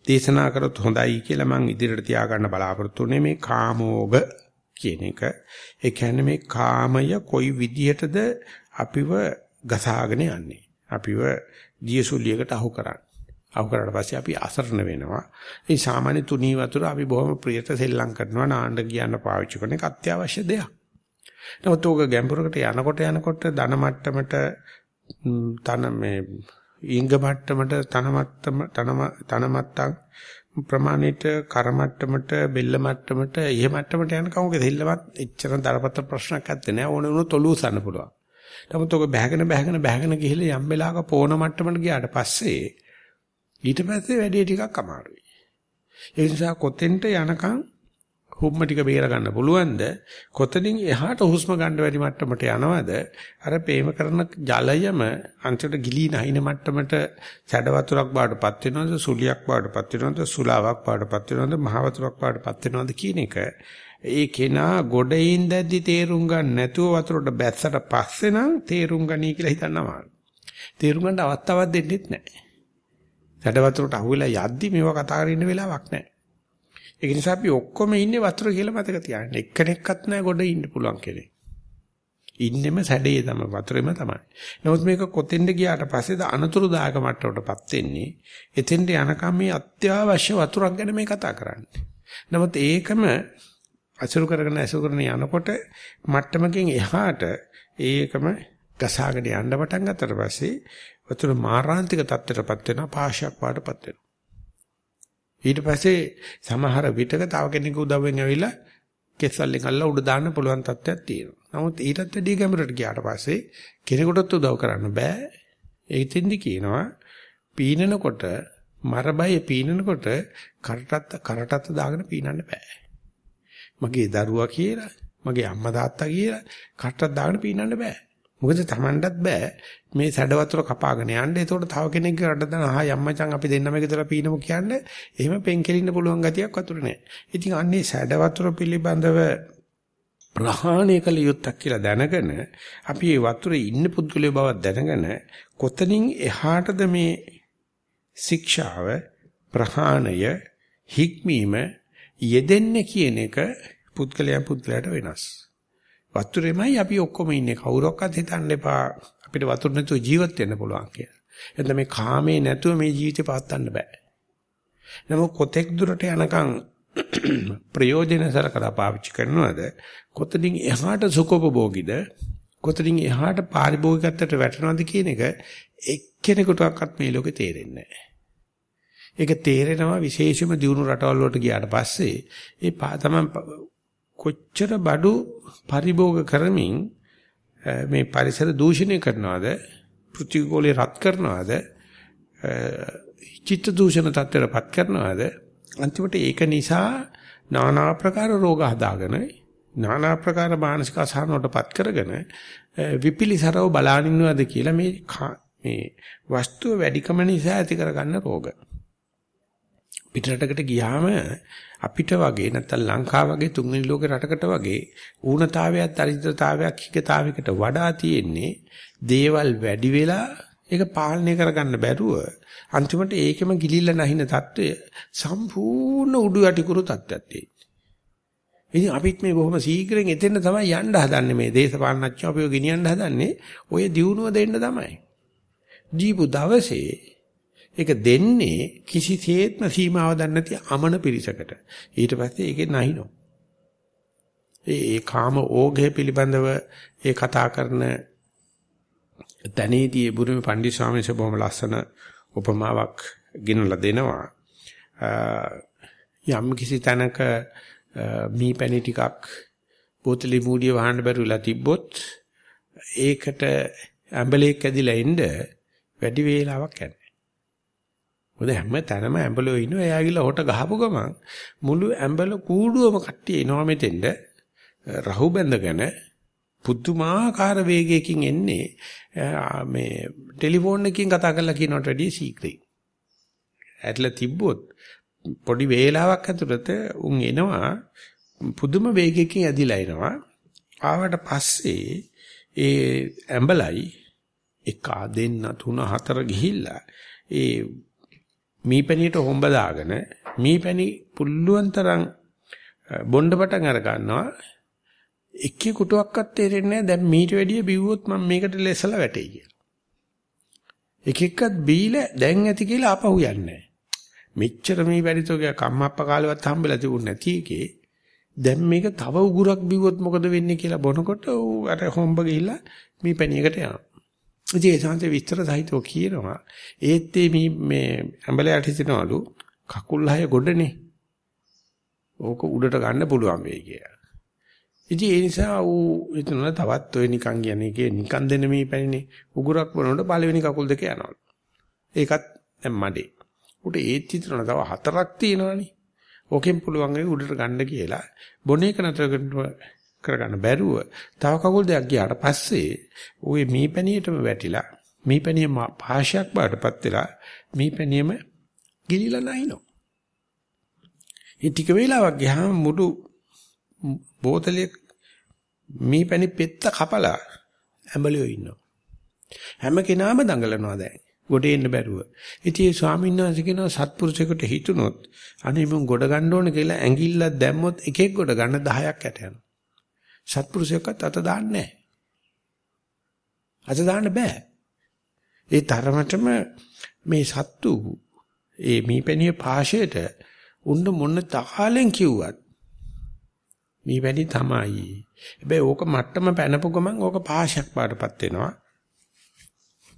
දේශනා කරත් හොඳයි කියලා මම ඉදිරියට තියාගන්න බලාපොරොත්තු වෙන්නේ මේ කාමෝග කියන එක. ඒ කියන්නේ මේ කාමය කොයි විදිහටද අපිව ගසාගෙන යන්නේ. අපිව දියසුලියකට අහු කරන්නේ. අහු කරාට පස්සේ අපි අසරණ වෙනවා. ඒ සාමාන්‍ය තුනී වතුර අපි බොහොම ප්‍රියට සෙල්ලම් කරනවා නාන්න කියන්න පාවිච්චි කරන එක අත්‍යවශ්‍ය දෙයක්. නමුත් ඕක ගැඹුරකට යනකොට යනකොට ධන මට්ටමට තන මේ ඊංග මට්ටමට තන මට්ටම තන මට්ටම් ප්‍රමාණයට කර මට්ටමට බෙල්ල මට්ටමට ඊහ මට්ටමට යනකම් ඔක දෙල්ලවත් එච්චර දරපතල ප්‍රශ්නයක් නැත්තේ නෑ ඕන වුණොත් ඔලුව සන්න පුළුවන්. නමුත් ඔක බැහැගෙන බැහැගෙන බැහැගෙන ගිහිල්ලා යම් වෙලාවක පෝන මට්ටමට ගියාට පස්සේ ඊට පස්සේ වැඩේ ටිකක් අමාරුයි. ඒ නිසා කොතෙන්ට යනකම් හුස්ම ටික බේර ගන්න පුළුවන්ද? කොතනින් එහාට හුස්ම ගන්න වැඩි මට්ටමට යනවද? අර ප්‍රේම කරන ජලයම අන්තිමට ගිලී නැහින මට්ටමට සැඩ වතුරක් බාටපත් වෙනවද? සුලියක් බාටපත් වෙනවද? සුලාවක් බාටපත් වෙනවද? මහ වතුරක් බාටපත් වෙනවද කියන එක ඒ කෙනා ගොඩින් දැද්දි තේරුම් ගන්න නැතුව වතුරට බැස්සට පස්සේ නම් තේරුම් ගනී කියලා හිතනවා. තේරුම් ගන්න අවස්ථාවක් දෙන්නෙත් නැහැ. සැඩ වතුරට අහුවෙලා යද්දි මේවා කතා කරගෙන ඉන්න වෙලාවක් නැහැ. ඒක නිසා අපි ඔක්කොම ඉන්නේ වතුර කියලා මතක තියාගන්න. එක්කෙනෙක්වත් නැහැ ගොඩ ඉන්න පුළුවන් කෙනෙක්. ඉන්නෙම සැඩේ තමයි වතුරෙම තමයි. නමුත් මේක කොතෙන්ද ගියාට පස්සේද අනතුරුදායක මට්ටමටපත් වෙන්නේ. එතෙන්ට යනකම් මේ අත්‍යවශ්‍ය වතුරක් ගැන මේ කතා කරන්නේ. නමුත් ඒකම අසුරු කරගෙන අසුරු කරන යනකොට මට්ටමකින් එහාට ඒකම ගසාගෙන යන්න පටන් ගත්තට පස්සේ වතුර මාරාන්තික තත්ත්වයටපත් වෙනවා පාශයක් වඩපත් වෙනවා. ඊට පස්සේ සමහර විටක තව කෙනෙකු උදව්වෙන් ඇවිල්ලා කෙස්සල්ලෙන් අල්ල උඩ දාන්න පුළුවන් තත්ත්වයක් තියෙනවා. නමුත් ඊටත් වැඩිය ගැඹුරට ගියාට පස්සේ කෙනෙකුටත් උදව් කරන්න බෑ. ඒතෙන්දි කියනවා පීනනකොට මරබය පීනනකොට කරටත් කරටත් දාගෙන පීනන්න බෑ. මගේ දරුවා කියලා, මගේ අම්මා තාත්තා කියලා කරටත් දාගෙන පීනන්න බෑ. මොකද Tamanටත් බෑ මේ සැඩ වතුර කපාගෙන යන්න. ඒතකොට තව කෙනෙක්ගේ රට දාන ආ යම්මචන් අපි දෙන්නම එකදලා පීනමු කියන්නේ එහෙම පෙන්කෙලින්න පුළුවන් ගතියක් වතුර නෑ. ඉතින් අන්නේ සැඩ වතුර පිළිබඳව ප්‍රහාණය කළ යුත්තක් කියලා දැනගෙන අපි මේ වතුරේ ඉන්න පුද්ගලයෝ බවක් දැනගෙන කොතනින් එහාටද මේ ශික්ෂාව ප්‍රහාණය හික්මීම යෙදෙන්නේ කියන එක පුද්ගලයන් පුද්ගලයාට වෙනස්. වතුරෙමයි අපි ඔක්කොම ඉන්නේ කවුරක්වත් හිතන්න එපා අපිට වතුර නැතුව ජීවත් වෙන්න පුළුවන් කියලා. එතන මේ කාමේ නැතුව මේ ජීවිතේ පවත්වන්න බෑ. නමුත් කොතෙක් දුරට යනකම් ප්‍රයෝජන සලකලා පාවිච්චි කරනවද කොතනින් එහාට සුඛෝපභෝගීද කොතනින් එහාට පාරිභෝගිකත්වයට වැටෙනවද කියන එක එක්කෙනෙකුටවත් මේ ලෝකේ තේරෙන්නේ නැහැ. ඒක තේරෙනවා විශේෂම දියුණු රටවල් වලට ගියාට පස්සේ ඒ තමයි කොච්චර බඩු පරිභෝග කරමින් මේ පරිසර දූෂණය කරනවද පෘථිවිගෝලේ රත් කරනවද චිත්ත දූෂණ තත්ත්වයටපත් කරනවද අන්තිමට ඒක නිසා নানা ආකාර රෝග හදාගෙන নানা ආකාර මානසික අසහන වලටපත් කරගෙන විපිලිසරව බලානින්නවද කියලා මේ මේ වස්තුව වැඩිකම නිසා ඇති කරගන්න රෝග. පිටරටකට ගියාම අපිට වගේ නැත්නම් ලංකාව වගේ තුන්වෙනි ලෝක රටකට වගේ ඌනතාවයක් දරිද්‍රතාවයක් හිගතාවයකට වඩා තියෙන්නේ දේවල් වැඩි වෙලා ඒක පාලනය කරගන්න බැරුව අන්තිමට ඒකෙම ගිලිල්ලා නැහින తত্ত্বය සම්පූර්ණ උඩු යටිකුරු තත්ත්වයක් තියෙනවා. ඉතින් අපිත් මේ බොහොම ශීඝ්‍රයෙන් එතෙන්න තමයි යන්න හදන්නේ මේ දේශපාලනඥයෝ අපිව ගෙනියන්න හදන්නේ ඔය දියුණුව දෙන්න තමයි. දීපු දවසේ ඒක දෙන්නේ කිසිසේත්ම සීමාව දන්නේ නැති අමන පිරිසකට. ඊට පස්සේ ඒකේ නැහිනෝ. ඒ ඒ කාම ඕඝය පිළිබඳව ඒ කතා කරන තනේදී බුරුමේ පණ්ඩිත ස්වාමීන් වහන්සේ බොහොම ලස්සන උපමාවක් ගෙනලා දෙනවා. යම් කිසි තැනක මී පැණි ටිකක් බෝතලේ මූඩිය වහන්න බැරුවලා තිබ්බොත් ඒකට ඇඹලෙක් ඇදිලා එන්න වැඩි වේලාවක් යනවා. මොකද හැම තැනම ඇඹලෝ ඉන්නවා. එයා ගිහලා හොට ගහපු ගමන් මුළු ඇඹල කූඩුවම කට්ටිය එනවා මෙතෙන්ද රහු බැඳගෙන පුදුමාකාර වේගයකින් එන්නේ මේ ටෙලිෆෝන් එකකින් කතා කරලා කියනවට වැඩිය ශීඝ්‍රයි. ඇట్లా තිබ්බොත් පොඩි වේලාවක් ඇතුළත උන් එනවා පුදුම වේගයකින් ඇදිලා එනවා. ආවට පස්සේ ඒ ඇඹලයි එක දෙන්න තුන හතර ගිහිල්ලා ඒ මීපැණියට හොම්බ දාගෙන මීපැණි පුල්ලුවන් තරම් බොණ්ඩ පටන් අර ගන්නවා එක්කේ කුටුවක්වත් තේරෙන්නේ නැහැ දැන් මීට වැඩිය බිව්වොත් මම මේකට ලෙසලා වැටෙයි කියලා. එක එක්කත් බීලා දැන් ඇති කියලා ආපහු යන්නේ මෙච්චර මේ වැඩිතෝගේ කම්මප්ප කාලෙවත් හම්බෙලා තිබුණ නැති එකේ දැන් මේක තව උගුරක් බිව්වොත් මොකද වෙන්නේ කියලා බොනකොට ඌ අර හොම්බ ගිහිල්ලා මේ පැණියකට යනවා. ඉතින් ඒ සංසේ විස්තර සහිතව කියනවා ඒත් මේ මේ ඇඹලයට හිටිනවලු කකුල් හය ගොඩනේ. ඕක උඩට ගන්න පුළුවන් වෙයි කියලා. ඉතින් ඒ නිසා ඌ හිතන තවත් ඔය නිකන් කියන්නේ ඒකේ නිකන් දෙන මේ පැන්නේ උගුරක් වුණොත් පළවෙනි කකුල් දෙක යනවා. ඒකත් දැන් මඩේ. උට ඒත් හිතන තව හතරක් තියෙනවානේ. ඕකෙන් පුළුවන් ඒ උඩට ගන්න කියලා බොනේ කනතර කරගන්න බැරුව තව කකුල් දෙකක් ගියාට පස්සේ ওই මීපැණියටම වැටිලා මීපැණිය පාශයක් බාටපත් වෙලා මීපැණියම ගිලිලා නැහිනෝ. ඒ ටික වේලාවක් ගියාම මුඩු බෝතලයේ මේ පැණි පෙත්ත කපලා ඇඹලියෝ ඉන්නවා. හැම කෙනාම දඟලනවා දැන්. ගොඩේ එන්න බැරුව. ඉතින් ඒ ස්වාමීන් වහන්සේ කියනවා සත්පුරුෂයෙකුට හිතුනොත් අනේ මම ගොඩ ගන්න ඕනේ කියලා ඇඟිල්ලක් දැම්මොත් එකෙක් ගොඩ ගන්න 10ක් යට යනවා. සත්පුරුෂයෙක්වත් අත දාන්නේ නැහැ. අත දාන්න බෑ. ඒ තරමටම මේ සත්තු ඒ මීපැණිය පාෂයට උන්න මොන තාලෙන් කිව්වත් මේ වැඩි තමයි. හැබැයි ඕක මට්ටම පැනපු ගමන් ඕක පාශයක් බාටපත් වෙනවා.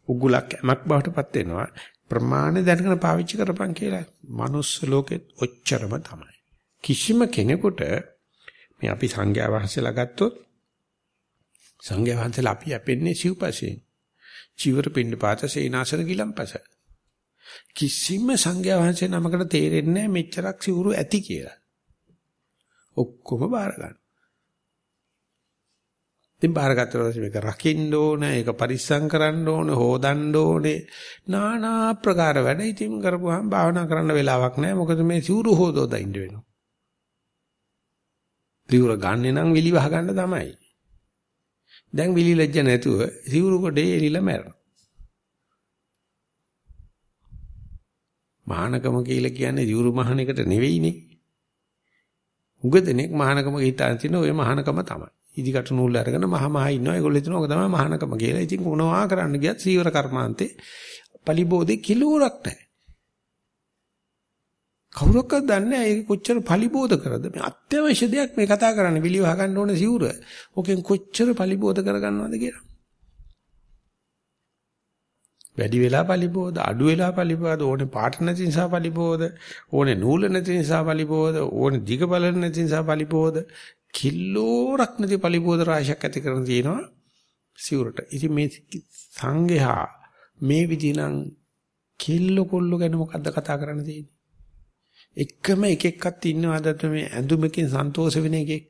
උගුලක් යමක් බාටපත් වෙනවා. ප්‍රමාණ දැනගෙන පාවිච්චි කරපන් කියලා. manuss ලෝකෙත් ඔච්චරම තමයි. කිසිම කෙනෙකුට මේ අපි සංඝයා වහන්සේලා ගත්තොත් සංඝයා වහන්සේලා අපි යැපෙන්නේ සිව්පසෙන්. චීවර පින්නපාත සේනාසන ගිලම්පස. කිසිම සංඝයා වහන්සේ නමකට තේරෙන්නේ මෙච්චරක් සිවුරු ඇති කියලා. ඔක්කොම බාර ගන්න. ඉතින් බාරගත්ත පස්සේ මේක රකින්න ඕන, ඒක පරිස්සම් කරන්න ඕන, හොදන්න ඕනේ. নানা ආකාර වැඩ ඉතින් කරපුවාම භාවනා කරන්න වෙලාවක් නැහැ. මොකද මේ සිවුරු හොදෝදා ඉන්න වෙනවා. සිවුර ගන්නෙ නම් විලි වහ ගන්න තමයි. දැන් විලි ලැජ්ජ නැතුව සිවුරු කොටේ එලිලා මැරෙනවා. මහානකම කියලා කියන්නේ සිවුරු මහන එකට නෙවෙයිනේ. උගදෙනෙක් මහානකම හිතාන තියෙන ඔය මහානකම තමයි. ඉදිකට නූල් අරගෙන මහ මහ ඉන්නවා. ඒගොල්ලෝ හිතනවා ඔක තමයි මහානකම කියලා. ඉතින් මොනවා කරන්න ගියත් සීවර කර්මාන්තේ පලිබෝධේ කිලෝරක් නැහැ. කවුරක්වත් දන්නේ නැහැ ඒක කොච්චර පලිබෝධ කරද මේ අත්‍යවශ්‍ය දෙයක් මේ කතා කරන්නේ විලිය වහගන්න ඕන සිවුර. ඕකෙන් කොච්චර පලිබෝධ කරගන්නවද කියලා. වැඩි වෙලා පලිබෝධ අඩු වෙලා පලිබෝධ ඕනේ පාට නැති නිසා පලිබෝධ ඕනේ නූල නැති නිසා පලිබෝධ ඕනේ දිග බලන නැති නිසා පලිබෝධ කිල්ලෝරක් නැති පලිබෝධ රාශියක් ඇති කරන තියෙනවා සිවුරට. ඉතින් මේ සංඝයා මේ විදිහනම් කිල්ල කොල්ල ගැන මොකද්ද කතා කරන්න තියෙන්නේ? එකම එක එක්කත් ඉන්නවද මේ ඇඳුමකින් සන්තෝෂ වෙන එකෙක්?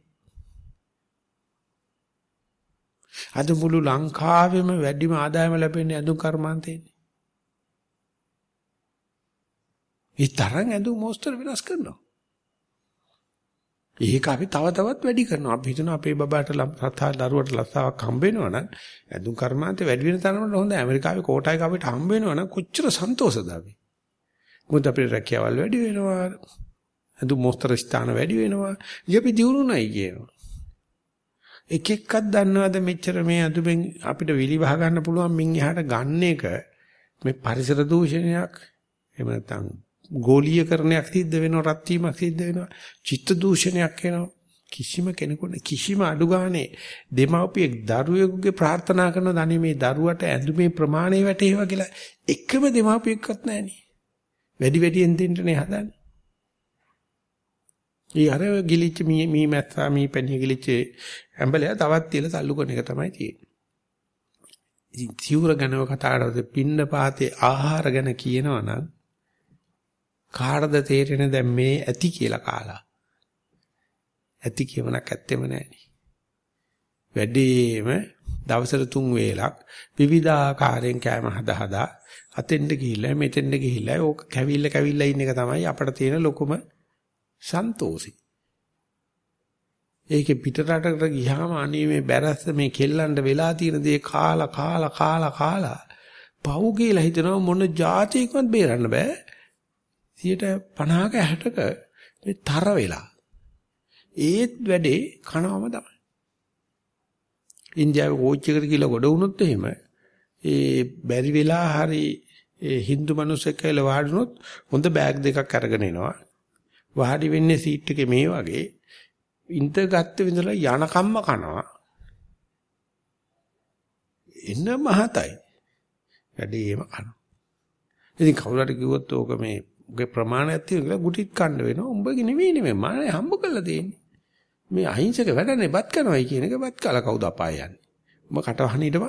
අද මුළු ලංකාවෙම වැඩිම ආදායම ලැබෙන්නේ ඇඳුම් කර්මාන්තේනේ. ඒ තරම් ඇඳුම් මොස්තර විනාශ කරනවා. ඒක අපි තව තවත් වැඩි කරනවා. අපි හිතනවා අපේ බබාට සතා දරුවට ලස්සාවක් හම්බ වෙනවනම් ඇඳුම් කර්මාන්තේ වැඩි වෙන තරමට හොඳ ඇමරිකාවේ කෝටායක අපිට හම්බ වෙනවනම් කොච්චර සන්තෝෂද අපි. මොකද අපේ රැකියාවල් වැඩි වෙනවා. අදු මොස්තර ස්ථාන වැඩි වෙනවා. අපි දිනුනයි කියනවා. එක එකක් දන්නවද මෙච්චර මේ අදුබෙන් අපිට විලිවහ ගන්න පුළුවන් මින් එහාට ගන්න එක මේ පරිසර දූෂණයක් එහෙම නැත්නම් ගෝලීයකරණයක් සිද්ධ වෙනවා රත් වීමක් සිද්ධ වෙනවා චිත්ත දූෂණයක් වෙනවා කිසිම කෙනෙකුට කිසිම අඩු ගානේ දෙමව්පියෙක් දරුවෙකුගේ ප්‍රාර්ථනා කරන දණි මේ දරුවට ඇඳුමේ ප්‍රමාණය වැටේවා කියලා එකම දෙමව්පියෙක්වත් නැහෙනි වැඩි වැඩියෙන් දෙන්නනේ හදන්නේ. ඊ අර ගිලිච්ච මී මී මැත්තා මී පැණි ගිලිච්ච ඇඹලයා තවත් තියලා තල්ලු කරන එක තමයි තියෙන්නේ. ඉතින් සිවුර ගැනව කතා කරද්දී පින්න පාතේ ආහාර ගැන කියනවනම් කාටද තේරෙන්නේ දැන් මේ ඇති කියලා කාලා. ඇති කියවනක් ඇත්තෙම නැහැ. වැඩිම දවසට තුන් වේලක් විවිධාකාරයෙන් කෑම හදා හදා අතෙන්ද ගිහිල්ලා මෙතෙන්ද ගිහිල්ලා ඕක කැවිල්ල කැවිල්ල ඉන්න එක තමයි අපිට තියෙන ලොකුම සන්තෝෂي. ඒකේ පිටරටකට ගියාම අනේ මේ බැරස්ස මේ කෙල්ලන්ට වෙලා තියෙන දේ කාලා කාලා කාලා කාලා පව් කියලා හිතනවා මොන જાතියකවත් බේරන්න බෑ. 50ක 60ක මේ තර වෙලා. ඒත් වැඩේ කනවම තමයි. ඉන්දියාවේ කෝච් එකට ගිහලා ගොඩ වුණොත් එහෙම ඒ බැරි වෙලා හරි ඒ Hindu මිනිස්සෙක් කියලා වාඩිනොත් හොඳ බෑග් දෙකක් අරගෙන එනවා. වාඩි වෙන්නේ සීට් එකේ මේ වගේ ඉන්ට ගත්ත විඳලා යනකම්ම කනවා. එන්න මහතයි. වැඩිම කනවා. ඉතින් කවුරු හරි කිව්වොත් ඕක මේ උගේ ප්‍රමාණයක් තියෙන කියලා ගුටිත් කන්න වෙනවා. උඹගේ නෙවෙයි නෙමෙයි මම හම්බ කරලා තියෙන්නේ. මේ අහිංසක වැඩනේ බත් කනවයි කියන එක බත් කාලා කවුද අපාය යන්නේ. උඹ කටවහන ඊටම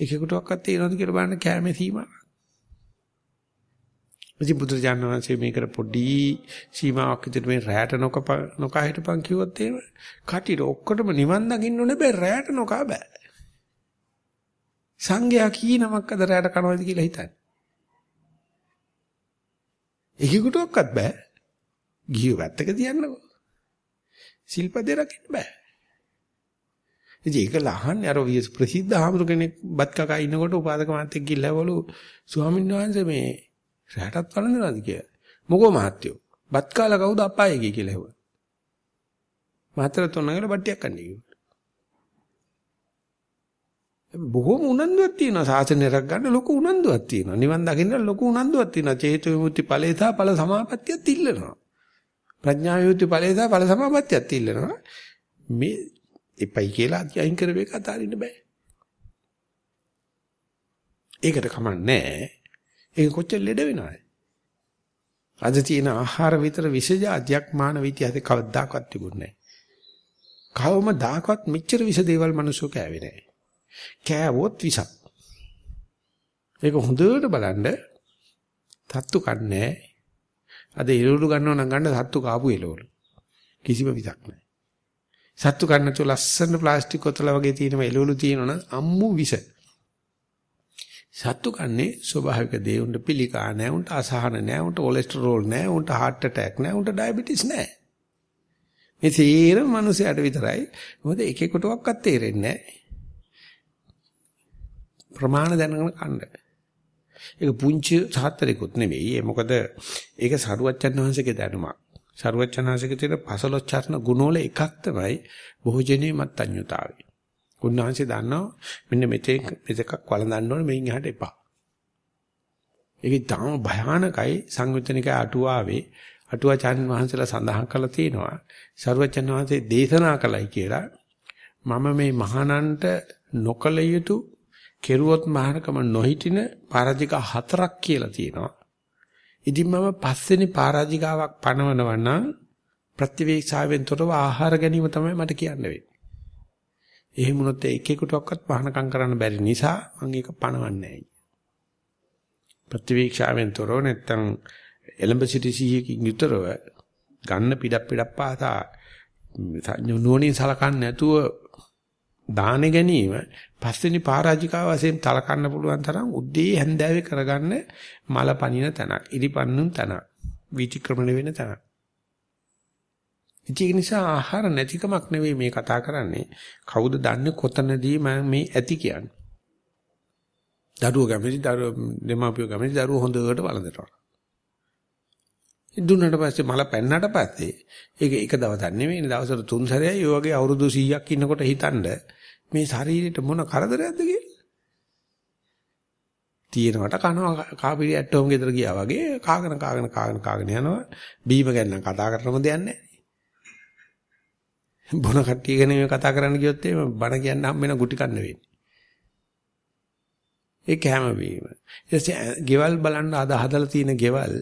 එකෙකුටවත් තියෙනවද කියලා බලන්න කෑමේ සීමාවක්. ඉතින් බුදුරජාණන් වහන්සේ මේකට පොඩි සීමාවක් විදිහට මේ රැයට නොකප නොකා හිටපන් කිව්වොත් එහෙම කටිර ඔක්කොටම නිවන් දකින්න ඕනේ බෑ රැයට නොකා බෑ. සංඝයා කීනමක් අද රැයට කනවද කියලා හිතන්නේ. එකෙකුටවත් බෑ. ගිහිව වැත්තක තියන්නකෝ. සිල්පදේ රකින්න බෑ. ඉතින් ඒක ලහන්නේ අර ප්‍රසිද්ධ ආමතු කෙනෙක් බත් කකා ඉන්නකොට උපාදක මාත්‍යෙක් ගිල්ලවලු ස්වාමීන් වහන්සේ මේ රැටත් වළඳනවාද කියලා. මොකෝ මහත්තයෝ බත් කාලා කවුද අපායේ ගියේ කියලා හෙව්වා. මාතර තොන්නගල බට්ටියක් කන්නේ කිව්වා. බොහොම උනන්දුවක් තියෙනවා සාසනය රැක ගන්න ලොකු උනන්දුවක් තියෙනවා. නිවන් දකින්න ලොකු උනන්දුවක් තියෙනවා. චේතු විමුක්ති ඵලේ සහ ඵල සමාපත්තියත් ඉල්ලනවා. ප්‍රඥා විමුක්ති ඵලේ සහ ඵල සමාපත්තියත් ඉල්ලනවා. මේ එපයි කියලා අයින් කරපු එක අතාරින්න බෑ. ඒකට කමන්නේ ඒක කොච්චර ලෙඩ වෙනවද? අද තියෙන ආහාර විතර විෂ જાතියක් මානව ඉතිහාසයේ කවදාකවත් තිබුණේ නැහැ. කවම දාකවත් මෙච්චර විෂ දේවල් මිනිස්සු කෑවේ නැහැ. කෑවොත් විසක්. ඒක හොඳට බලන්න තත්තු කන්නේ. අද එළවලු ගන්නව නම් ගන්න තත්තු කාපු එළවලු. කිසිම විසක් නැහැ. සත්තු කන්න තු ලස්සන ප්ලාස්ටික් කොතල වගේ තියෙනම එළවලු තියෙනවනම් අම්මු විස. සත්තු කන්නේ ස්වභාවික දේ උන්ට පිළිකා නැහැ උන්ට අසහන නැහැ උන්ට කොලෙස්ටරෝල් නැහැ උන්ට heart attack නැහැ උන්ට ඩයබටිස් නැහැ. මේ තීරම මිනිසයාට විතරයි. මොකද එක එකටවත් තේරෙන්නේ නැහැ. ප්‍රමාණ දැනගෙන කන්න. ඒක පුංචි සාත්‍තරෙකුත් නෙවෙයි. ඒ මොකද ඒක සරුවච්චන් වහන්සේගේ දැනුමක්. සරුවච්චන්හන්සේගේ තියෙන පසලොච්චරණ ගුණවල එකක් තමයි භෝජනේ මත්ඤ්‍යතාවය. උන්වහන්සේ දන්නවා මෙන්න මෙතෙක් මෙතකක් වළඳන්න ඕනේ මෙයින් එහාට එපා. ඒක තාම භයානකයි සංයුත්තනික අටුවාවේ අටුවාචාන් වහන්සේලා සඳහන් කරලා තියෙනවා. සරුවච්චන් වහන්සේ දේශනා කළයි කියලා මම මේ මහානන්ට නොකල යුතු කෙරුවොත් මහානකම නොහිටින පරාජික හතරක් කියලා තියෙනවා. ඉතින් මම පස්වෙනි පරාජිකාවක් පනවනවා නම් ප්‍රතිවේක්ෂාවෙන් තොරව ආහාර ගැනීම තමයි මට කියන්න වෙන්නේ. එහෙම වුණොත් එක එකටවත් පහනකම් කරන්න බැරි නිසා මම ඒක පනවන්නේ නැහැ. ප්‍රතිවේක්ෂාවෙන් තොරව නැත්තම් එලඹ සිටි සිහියකින් යුතරව ගන්න පිටක් පිටක් පාසා නෝනින් සලකන්නේ නැතුව දාන ගැනීම පස්වෙනි පරාජිකාව වශයෙන් තලකන්න පුළුවන් තරම් උද්දී හැන්දෑවේ කරගන්න මල පනින තැනක් ඉරිපන්නුන් තැනක් විචක්‍රමණ වෙන තැනක්. ඒක නිසා ආහාර නැතිකමක් නෙවෙයි මේ කතා කරන්නේ. කවුද දන්නේ කොතනදී මම මේ ඇති කියන්නේ? දරුවෝ ගමති දරුවෝ දෙමාපියෝ ගමති දරුවෝ හොඳට වළඳනවා. දුන්නට පස්සේ මල පැන්නට පස්සේ ඒක එක දවසක් නෙවෙයි දවසට තුන් සැරේයි ඔය වගේ අවුරුදු 100ක් ඉන්නකොට හිතනද මේ ශරීරෙට මොන කරදරයක්ද කියලා. තියෙනවට කනවා කාපිරි ඇට්ටෝම් ගෙදර ගියා වගේ කාගෙන කාගෙන කාගෙන කාගෙන යනවා බීම ගැන කතා කරනම දෙයක් නැහැ. බොන කට්ටිය ගැන මේ කතා කරන්න ගියොත් එහෙම බණ කියන්න හම් වෙන ගුටි කන්න වෙන්නේ. ඒක හැම වීම. ඊටසේ ගෙවල් බලන්න අද හදලා තියෙන ගෙවල්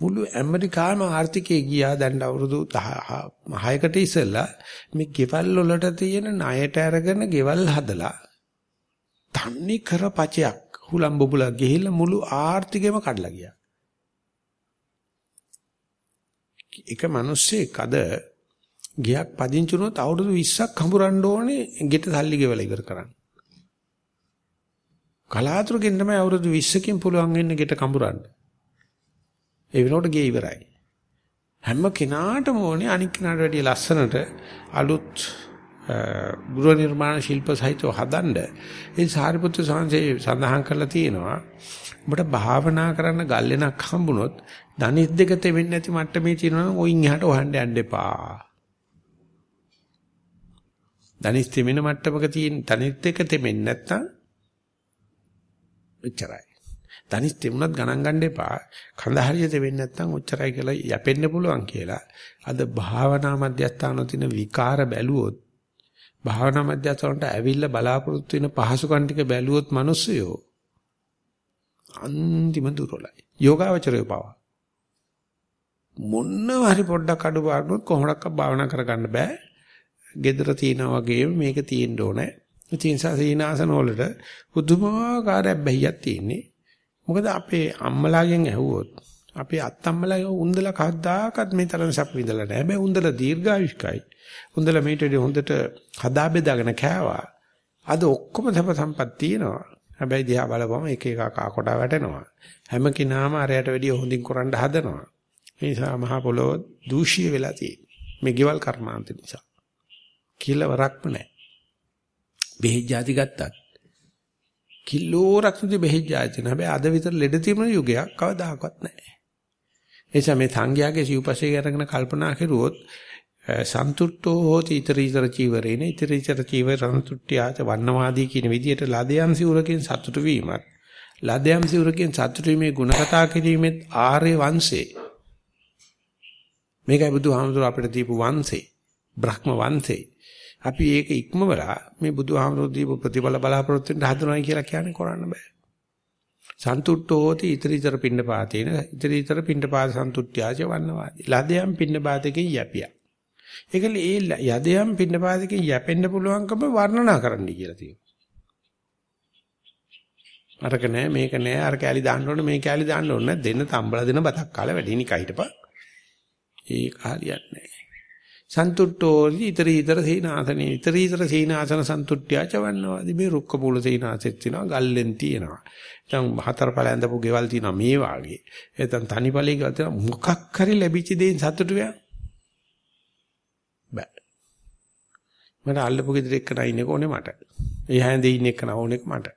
මුළු ඇමරිකාම ආර්ථිකයේ ගියා දැන් අවුරුදු 6කට ඉස්සෙල්ලා මේ ගෙවල් වලට තියෙන ණයට අරගෙන ගෙවල් හදලා තන්නේ කර පචයක් හුලම් බබුලා ගිහිල්ලා මුළු ආර්ථිකයම කඩලා ගියා. එක මිනිස්සෙක් අද ගියක් පදිංචි වුණොත් අවුරුදු 20ක් හඹරන්න ඕනේ ගෙට සල්ලි ගෙවලා ඉවර කරන්න. කලාතුරකින් තමයි අවුරුදු 20කින් පුළුවන් වෙන්නේ ගෙට කඹරන්න. ඒ වෙනකොට ගේ ඉවරයි. හැම කෙනාටම ඕනේ අනික් කෙනාට වැඩිය ලස්සනට අලුත් ගෘහ නිර්මාණ ශිල්ප සහිතව හදන්න. ඒ සාරිපුත්‍ර සංසේ සඳහන් කරලා තියෙනවා. ඔබට භාවනා කරන්න ගල්ලෙනක් හම්බුනොත් ධනිස් දෙක තෙවෙන්නේ නැති මට්ටමේ තියෙනවා නම් ඔයින් එහාට හොයන්න යන්න එපා. ධනිස් තෙමෙන මට්ටමක තියෙන ධනිස් දෙක තෙමෙන්නේ නැත්නම් එච්චරයි. ධනිස් තිබුණත් ගණන් ගන්න එපා. කඳ හරියට වෙන්නේ නැත්නම් ඔච්චරයි කියලා යැපෙන්න පුළුවන් කියලා. අද භාවනා මධ්‍යස්ථානවල තියෙන විකාර බැලුවොත් භාවනා මධ්‍යස්ථානට ඇවිල්ලා බලාපොරොත්තු වෙන පහසුකම් ටික බැලුවොත් මිනිස්සුયો අන්තිම දුරලයි. යෝගාවචරය පවා. මොනව හරි පොඩ්ඩක් අඩු පාඩුවක් කොහොමඩක්ක භාවනා කරගන්න බෑ. gedara තියනා වගේම මේක තියෙන්න ඕනේ. ඒ නිසා සීනාසන වලට පුදුමාකාර බැහැියක් තියෙන්නේ. මොකද අපේ අම්මලාගෙන් ඇහුවොත් අපේ අත්තම්මලා උන්දලා කවදාකවත් මේ තරම් සැප විඳලා නැහැ. හැබැයි උන්දලා දීර්ඝායුෂ්කයි. උන්දලා මේට හොඳට හදා බෙදාගෙන කෑවා. අද ඔක්කොම සැප සම්පත් තියෙනවා. හැබැයි දිහා බලපුවම එක එක කා කොට වැටෙනවා. හැම කෙනාම අරයට වැඩිය හොඳින් කරන්න හදනවා. ඒ නිසා මහා පොළොව දූෂ්‍ය වෙලා තියෙන්නේ. මේ ගෙවල් කර්මාන්ත නිසා. කියලා වරක්ම නැහැ. බෙහෙත් ಜಾති ගත්තත් කිලෝරක් තුති බෙහෙත් ಜಾති තියෙන. හැබැයි අද විතර ලෙඩ තියෙන යුගයක් කවදාකවත් නැහැ. ඒ නිසා මේ සංඝයාගේ සිව්පස්සේ අරගෙන කල්පනා කෙරුවොත් සන්තුට්ඨෝ හෝති iter iter චීවරේන iter iter චීවර සන්තුට්ඨිය ආච වන්නවාදී කියන විදිහට ලදයන් සිවුරකින් සතුටු වීමත් ලදයන් සිවුරකින් සතුටු වීමේ ಗುಣ කතා කිරීමෙත් ආර්ය වංශේ මේකයි බුදුහාමුදුර අපිට දීපු වංශේ බ්‍රහ්ම වංශේ අපි ඒක ඉක්මවලා මේ බුදුහාමුදුරු දීපු ප්‍රතිඵල බලාපොරොත්තු වෙන්න හදනවා කියලා කියන්නේ කරන්න බෑ. සන්තුට්ඨෝ හෝති ඉතරීතර පින්නපාතේන ඉතරීතර පින්නපාත සන්තුට්ඨ්‍යාච වන්නවාදී. ලදයන් පින්නපාතකේ යැපියා. ඒකල ඒ යදයන් පින්නපාතකේ යැපෙන්න පුළුවන්කම වර්ණනා කරන්න කියලා තියෙනවා. අරක නෑ මේක නෑ අර කෑලි දාන්න ඕනේ මේ කෑලි දාන්න ඕනේ දෙන්න තම්බලා දෙන බතක් කාලා වැඩි නිකා හිටපන්. ඒක හරියන්නේ නෑ. සන්තුට්ඨෝලි ඊතර ඊතර සීනාසනේ. ඊතර ඊතර සීනාසන සන්තුට්ඨ්‍යා චවන්නවාදි මේ රුක්ක මූල සීනාසෙත් තියෙනවා ගල්ලෙන් තියෙනවා. දැන් හතර පළ ඇඳපු ගෙවල් තියෙනවා මේ වාගේ. එතන තනි පළේ ගෙවල් තියෙනවා. මොකක් හරි ලැබිච්ච දේෙන් සතුටු වෙනවා බෑ. මට අල්ලපු ගෙදර එක්ක නැින්නේ කොහොනේ මට. එහා ඇඳේ ඉන්න එක්ක නෝනේ මට.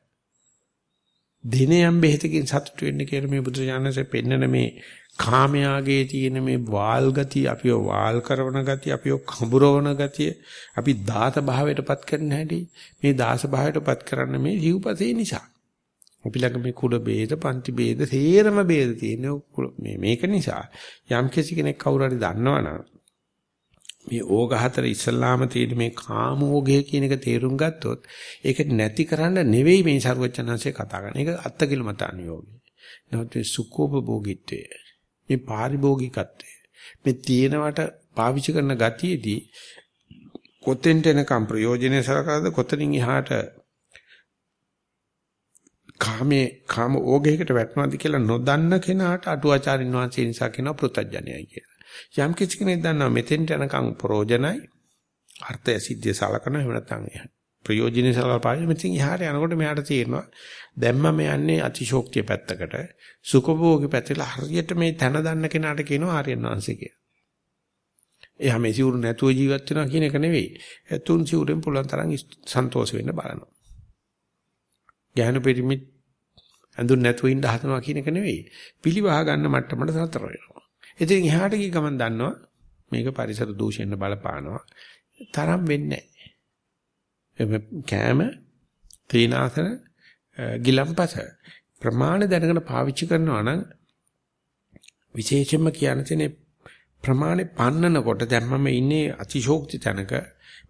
දිනයන් බෙහෙතකින් සතුටු වෙන්න කියලා මේ බුදුරජාණන්සේ පෙන්නන මේ කාමයාගේ තියෙන මේ වාල් ගතිය, අපිව වාල් කරන ගතිය, අපිව කඹරවන ගතිය, අපි දාත භාවයටපත් කරන හැටි, මේ දාස භාවයටපත් කරන්න මේ ජීවපතේ නිසා. අපි ළඟ මේ කුල ભેද, පන්ති ભેද, සේරම ભેද තියෙන මේ මේක නිසා යම් කෙනෙක් කවුරු හරි දන්නවනම් මේ ඕග හතර ඉස්සල්ලාම තියෙන මේ කාමෝගය කියන එක තේරුම් ගත්තොත් ඒක නැති කරන්න නෙවෙයි මේ සරුවචනංශය කතා කරන්නේ. ඒක අත්තිකිලමතානියෝගය. නැත්නම් සුඛෝපභෝගීත්වය. මේ පාරිභෝගිකත්වය මේ තියෙනවට පාවිච්චි කරන ගතියේදී කොතෙන්ට එනකම් ප්‍රයෝජනෙ සලකලාද කොතනින් එහාට කාමේ කාම ඕගයකට වැටෙනවාද කියලා නොදන්න කෙනාට අටුවාචාරින් වහන්සේ නිසා කියනවා පෘතජ්ජනයයි කියලා. යම් කිසි කෙනෙක් දන්නවා මෙතෙන්ට යනකම් ප්‍රෝජනයි අර්ථය සිද්ධිය සලකන එහෙම නැත්නම් ප්‍රයෝජනෙ සලකපායි මෙතින් එහාට යනකොට මෙයාට තේරෙනවා දැන් මම යන්නේ අතිශෝක්තිය පැත්තකට සුඛභෝගී පැත්තට හරියට මේ තන දන්න කෙනාට කියනවා ආර්යයන් වහන්සේ කියලා. එයා මේ සිවුරු නැතුව ජීවත් වෙනවා කියන එක නෙවෙයි. තුන් සිවුරෙන් පුළුවන් තරම් සන්තෝෂ වෙන්න බලනවා. ගැහණු පිරිමිත් ඇඳුම් නැතුව ඉන්න හදනවා කියන එක නෙවෙයි. පිළිවහ ගන්න මට්ටමට සතර වෙනවා. ඉතින් එහාට ගිය ගමන් දන්නවා මේක පරිසර දූෂණය බලපානවා. තරම් වෙන්නේ නැහැ. කෑම තීනාසන ගිලම්පස ප්‍රමාණ දැනගෙන පාවිච්චි කරනවා නම් විශේෂයෙන්ම කියන්න තියෙන්නේ ප්‍රමාණය පන්නනකොට දැන් මම ඉන්නේ අතිශෝක්ති තැනක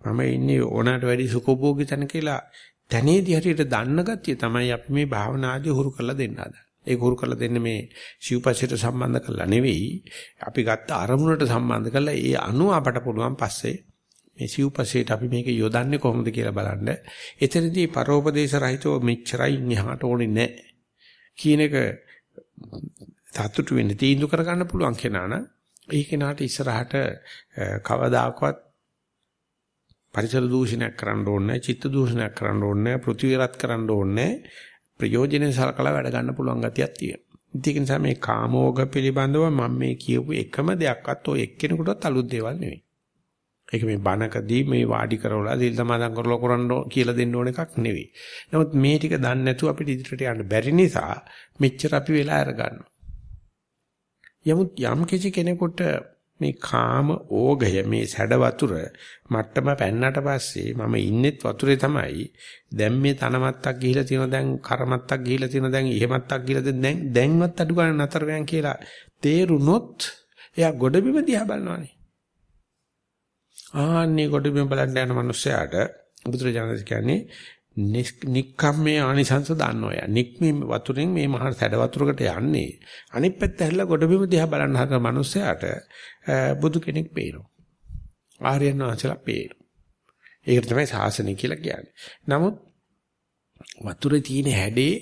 මම ඉන්නේ ඕනකට වැඩි සුඛෝභෝගී තැන කියලා තැනේදී හරියට දන්න ගතිය තමයි අපි මේ භාවනාදී හුරු කරලා දෙන්න හදන්නේ. ඒක හුරු කරලා දෙන්නේ මේ සිව්පස්යට සම්බන්ධ කරලා නෙවෙයි. අපි ගත්ත අරමුණට සම්බන්ධ කරලා ඒ අනුව අපට පුළුවන් පස්සේ මේ සිව්පසේට අපි මේක යොදන්නේ කොහොමද කියලා බලන්න. එතනදී පරෝපදේශ රහිතව මෙච්චරයි ඉන්නහට ඕනේ නැහැ. කියන එක සතුටු වෙන්න තීන්දුව කරගන්න පුළුවන් කෙනා නම් ඒ කෙනාට ඉස්සරහට කවදාකවත් පරිසර දූෂණයක් කරන්න ඕනේ චිත්ත දූෂණයක් කරන්න ඕනේ පෘථිවිරත් කරන්න ඕනේ ප්‍රයෝජනෙ සලකලා වැඩ ගන්න පුළුවන් ගතියක් තියෙනවා. ඒක නිසා මේ කාමෝග පිළිබඳව මම මේ කියපු එකම දෙයක්වත් ඔය එක්කෙනෙකුටත් අලුත් දේවල් නෙවෙයි. ඒක මේ බණකදී මේ වාඩි කරවලා දිල් සමාදන් කරලා කරන්න කියලා දෙන්න ඕන එකක් නෙවෙයි. නමුත් මේ ටික දන්නේ නැතුව අපිට ඉදිරියට යන්න බැරි නිසා මෙච්චර අපි වෙලා අරගන්නවා. යමුත් යම් කිසි කෙනෙකුට මේ කාම ඕගය මේ සැඩ වතුර මට්ටම පැන්නට පස්සේ මම ඉන්නෙත් වතුරේ තමයි දැන් මේ තනමත්තක් ගිහිලා තියෙනවා දැන් කරමත්තක් ගිහිලා තියෙනවා දැන් ඉහෙමත්තක් ගිහිලා දැන් දැන්වත් අඩු ගන්න නතර වෙන කියලා තේරුනොත් එයා ගොඩබිම දිහා බලනවානේ ආන්නේ කොට බිම බලන්න යන මිනිස්සයාට බුදුරජාණන් කියන්නේ නික්කම්මේ ආනිසංස දන්නෝය. නික්මී වතුරෙන් මේ මහා සැඩ වතුරකට යන්නේ. අනිත් පැත්ත හැරිලා කොට බිම දිහා බලන්න හදන මිනිස්සයාට බුදු කෙනෙක් පේනවා. ආර්යයන් වහන්සේලා පේනවා. ඒකට තමයි ශාසනය කියලා කියන්නේ. නමුත් වතුරේ තියෙන හැඩේ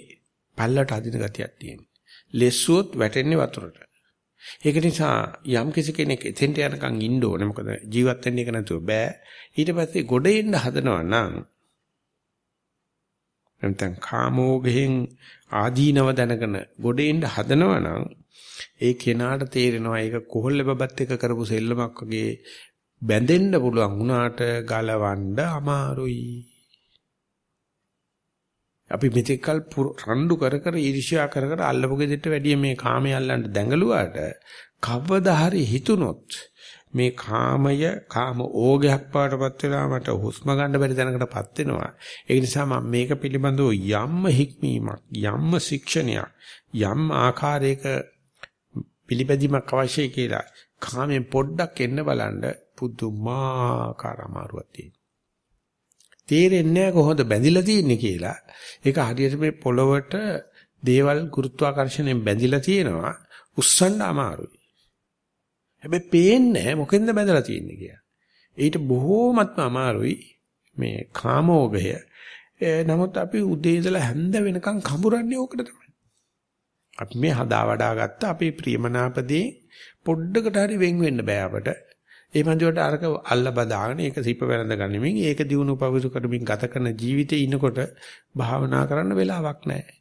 පල්ලට අදින ගතියක් තියෙනවා. ලෙස්සුවොත් වැටෙන්නේ වතුරට. ඒක නිසා යම් කිසි කෙනෙක් එතෙන්ට යනකම් ඉන්න ඕනේ. මොකද ජීවත් වෙන්න එක නැතුව බෑ. ඊට පස්සේ ගොඩ එන්න හදනවා නම් නැත්නම් කාමෝගයෙන් ආදීනව දැනගෙන ගොඩ එන්න හදනවා නම් ඒ කෙනාට තේරෙනවා ඒක කොහොල්ල බබත් එක කරපු සෙල්ලමක් වගේ බැඳෙන්න පුළුවන් වුණාට ගලවන්න අමාරුයි. අපි මෙතෙක්කල් රණ්ඩු කර කර ඊර්ෂ්‍යා කර කර අල්ලපු ගෙදෙට්ට වැඩිය මේ කාමයේ අල්ලන්න දැඟලුවාට කවදා හරි හිතුනොත් මේ කාමය කාම ඕගයක් පාටපත් වෙලා මට හුස්ම ගන්න බැරි දැනකටපත් වෙනවා. ඒ නිසා මම මේක පිළිබඳව යම්ම හික්මීමක් යම්ම ශික්ෂණයක් යම් ආකාරයක පිළිපැදීමක් අවශ්‍යයි කියලා කාමෙන් පොඩ්ඩක් එන්න බලන්න පුදුමාකාර අමාරුවක් තියෙනවා. තේරෙන්නේ නැහැ කොහොමද බැඳිලා තියෙන්නේ කියලා. ඒක හරියට මේ පොළවට දේවල් ගුරුත්වාකර්ෂණයෙන් බැඳිලා තියෙනවා උස්සන්න අමාරුයි. හැබැයි පේන්නේ මොකෙන්ද බැඳලා තියෙන්නේ කියලා. ඊට බොහෝමත්ම අමාරුයි මේ කාමෝගය නමුත් අපි උදේ ඉඳලා හැන්ද වෙනකන් කඹරන්නේ ඕකට තමයි. අපි මේ හදා වඩා ගත්ත අපේ ප්‍රියමනාපදී පොඩ්ඩකට හරි වෙන් වෙන්න බෑ අපට. ඒ මන්දියට අරක අල්ල බදාගෙන ඒක සිප වැළඳ ගනිමින් ඒක දිනු පවිසු කරමින් ගත කරන ජීවිතේ ඉනකොට භාවනා කරන්න වෙලාවක් නැහැ.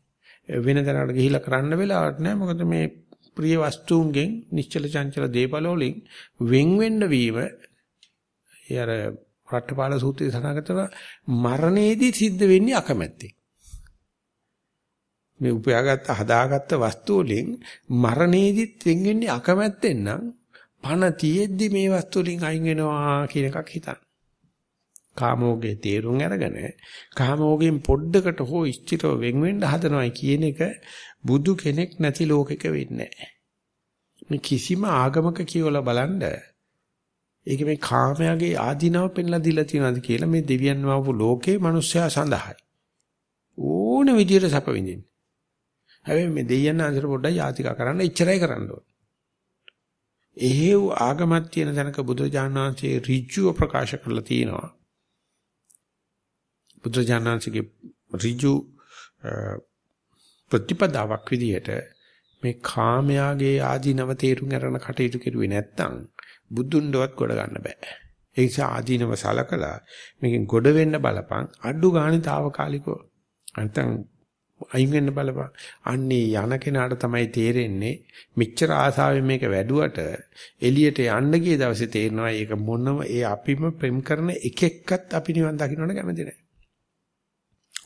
වෙන තැනකට ගිහිල්ලා කරන්න වෙලාවක් නැහැ. මොකද මේ ප්‍රිය වස්තුන්ගෙන් නිශ්චල චංචල දේපල වලින් වෙන් වෙන්න වීම ඒ අර රට්ටපාල සූත්‍රයේ සඳහන් කරනවා මරණයේදී සිද්ධ වෙන්නේ අකමැත්තෙන්. මේ උපයාගත්ත හදාගත්ත වස්තු වලින් මරණයේදීත් වෙන් වෙන්නේ අකමැත්තෙන් නම් පණ තියෙද්දි මේ වස්තු වලින් අයින් වෙනවා කියන එකක් හිතන්න. කාමෝගේ තේරුම් අරගෙන කාමෝගෙන් පොඩ්ඩකට හෝ ඉස්තිරව වෙන් වෙන්න හදනවයි කියන එක බුදු කෙනෙක් නැති ලෝකෙක වෙන්නේ නැහැ. කිසිම ආගමක කියවලා බලන්න ඒක මේ කාමයාගේ ආධිනව පෙන්ලා දීලා තියෙනවද කියලා මේ දෙවියන් වහපු ලෝකේ මිනිස්සයා සඳහායි. ඕන විදියට සැප විඳින්න. හැබැයි මේ දෙයයන් අතර පොඩ්ඩක් යාතිකා කරන්න ඉච්චරයි කරන්න ඕන. එහෙව් ආගමක් තියෙන තැනක බුදුරජාණන් වහන්සේ ඍජුව ප්‍රකාශ කරලා තියෙනවා. බුදුරජාණන් වහන්සේගේ ඍජු ප්‍රතිපදාවක් විදිහට මේ කාමයාගේ ආධිනව තේරුම් ගන්න කටයුතු කෙරුවේ නැත්නම් බුදුන්ඩවත් ගොඩ ගන්න බෑ. ඒ නිසා ආධිනව සලකලා මේකෙන් ගොඩ වෙන්න බලපන් අඩු ගානේ తాවකාලිකව. නැත්නම් අයින් වෙන්න බලපන්. අන්නේ යන කෙනාට තමයි තේරෙන්නේ මෙච්චර ආසාවෙන් මේක වැඩුවට එළියට යන්න ගිය දවසේ තේරෙනවා ඒක මොනම ඒ අපිම ප්‍රෙම් කරන එක එක්කත් අපි නිවන් දකින්නට කැමති නැහැ.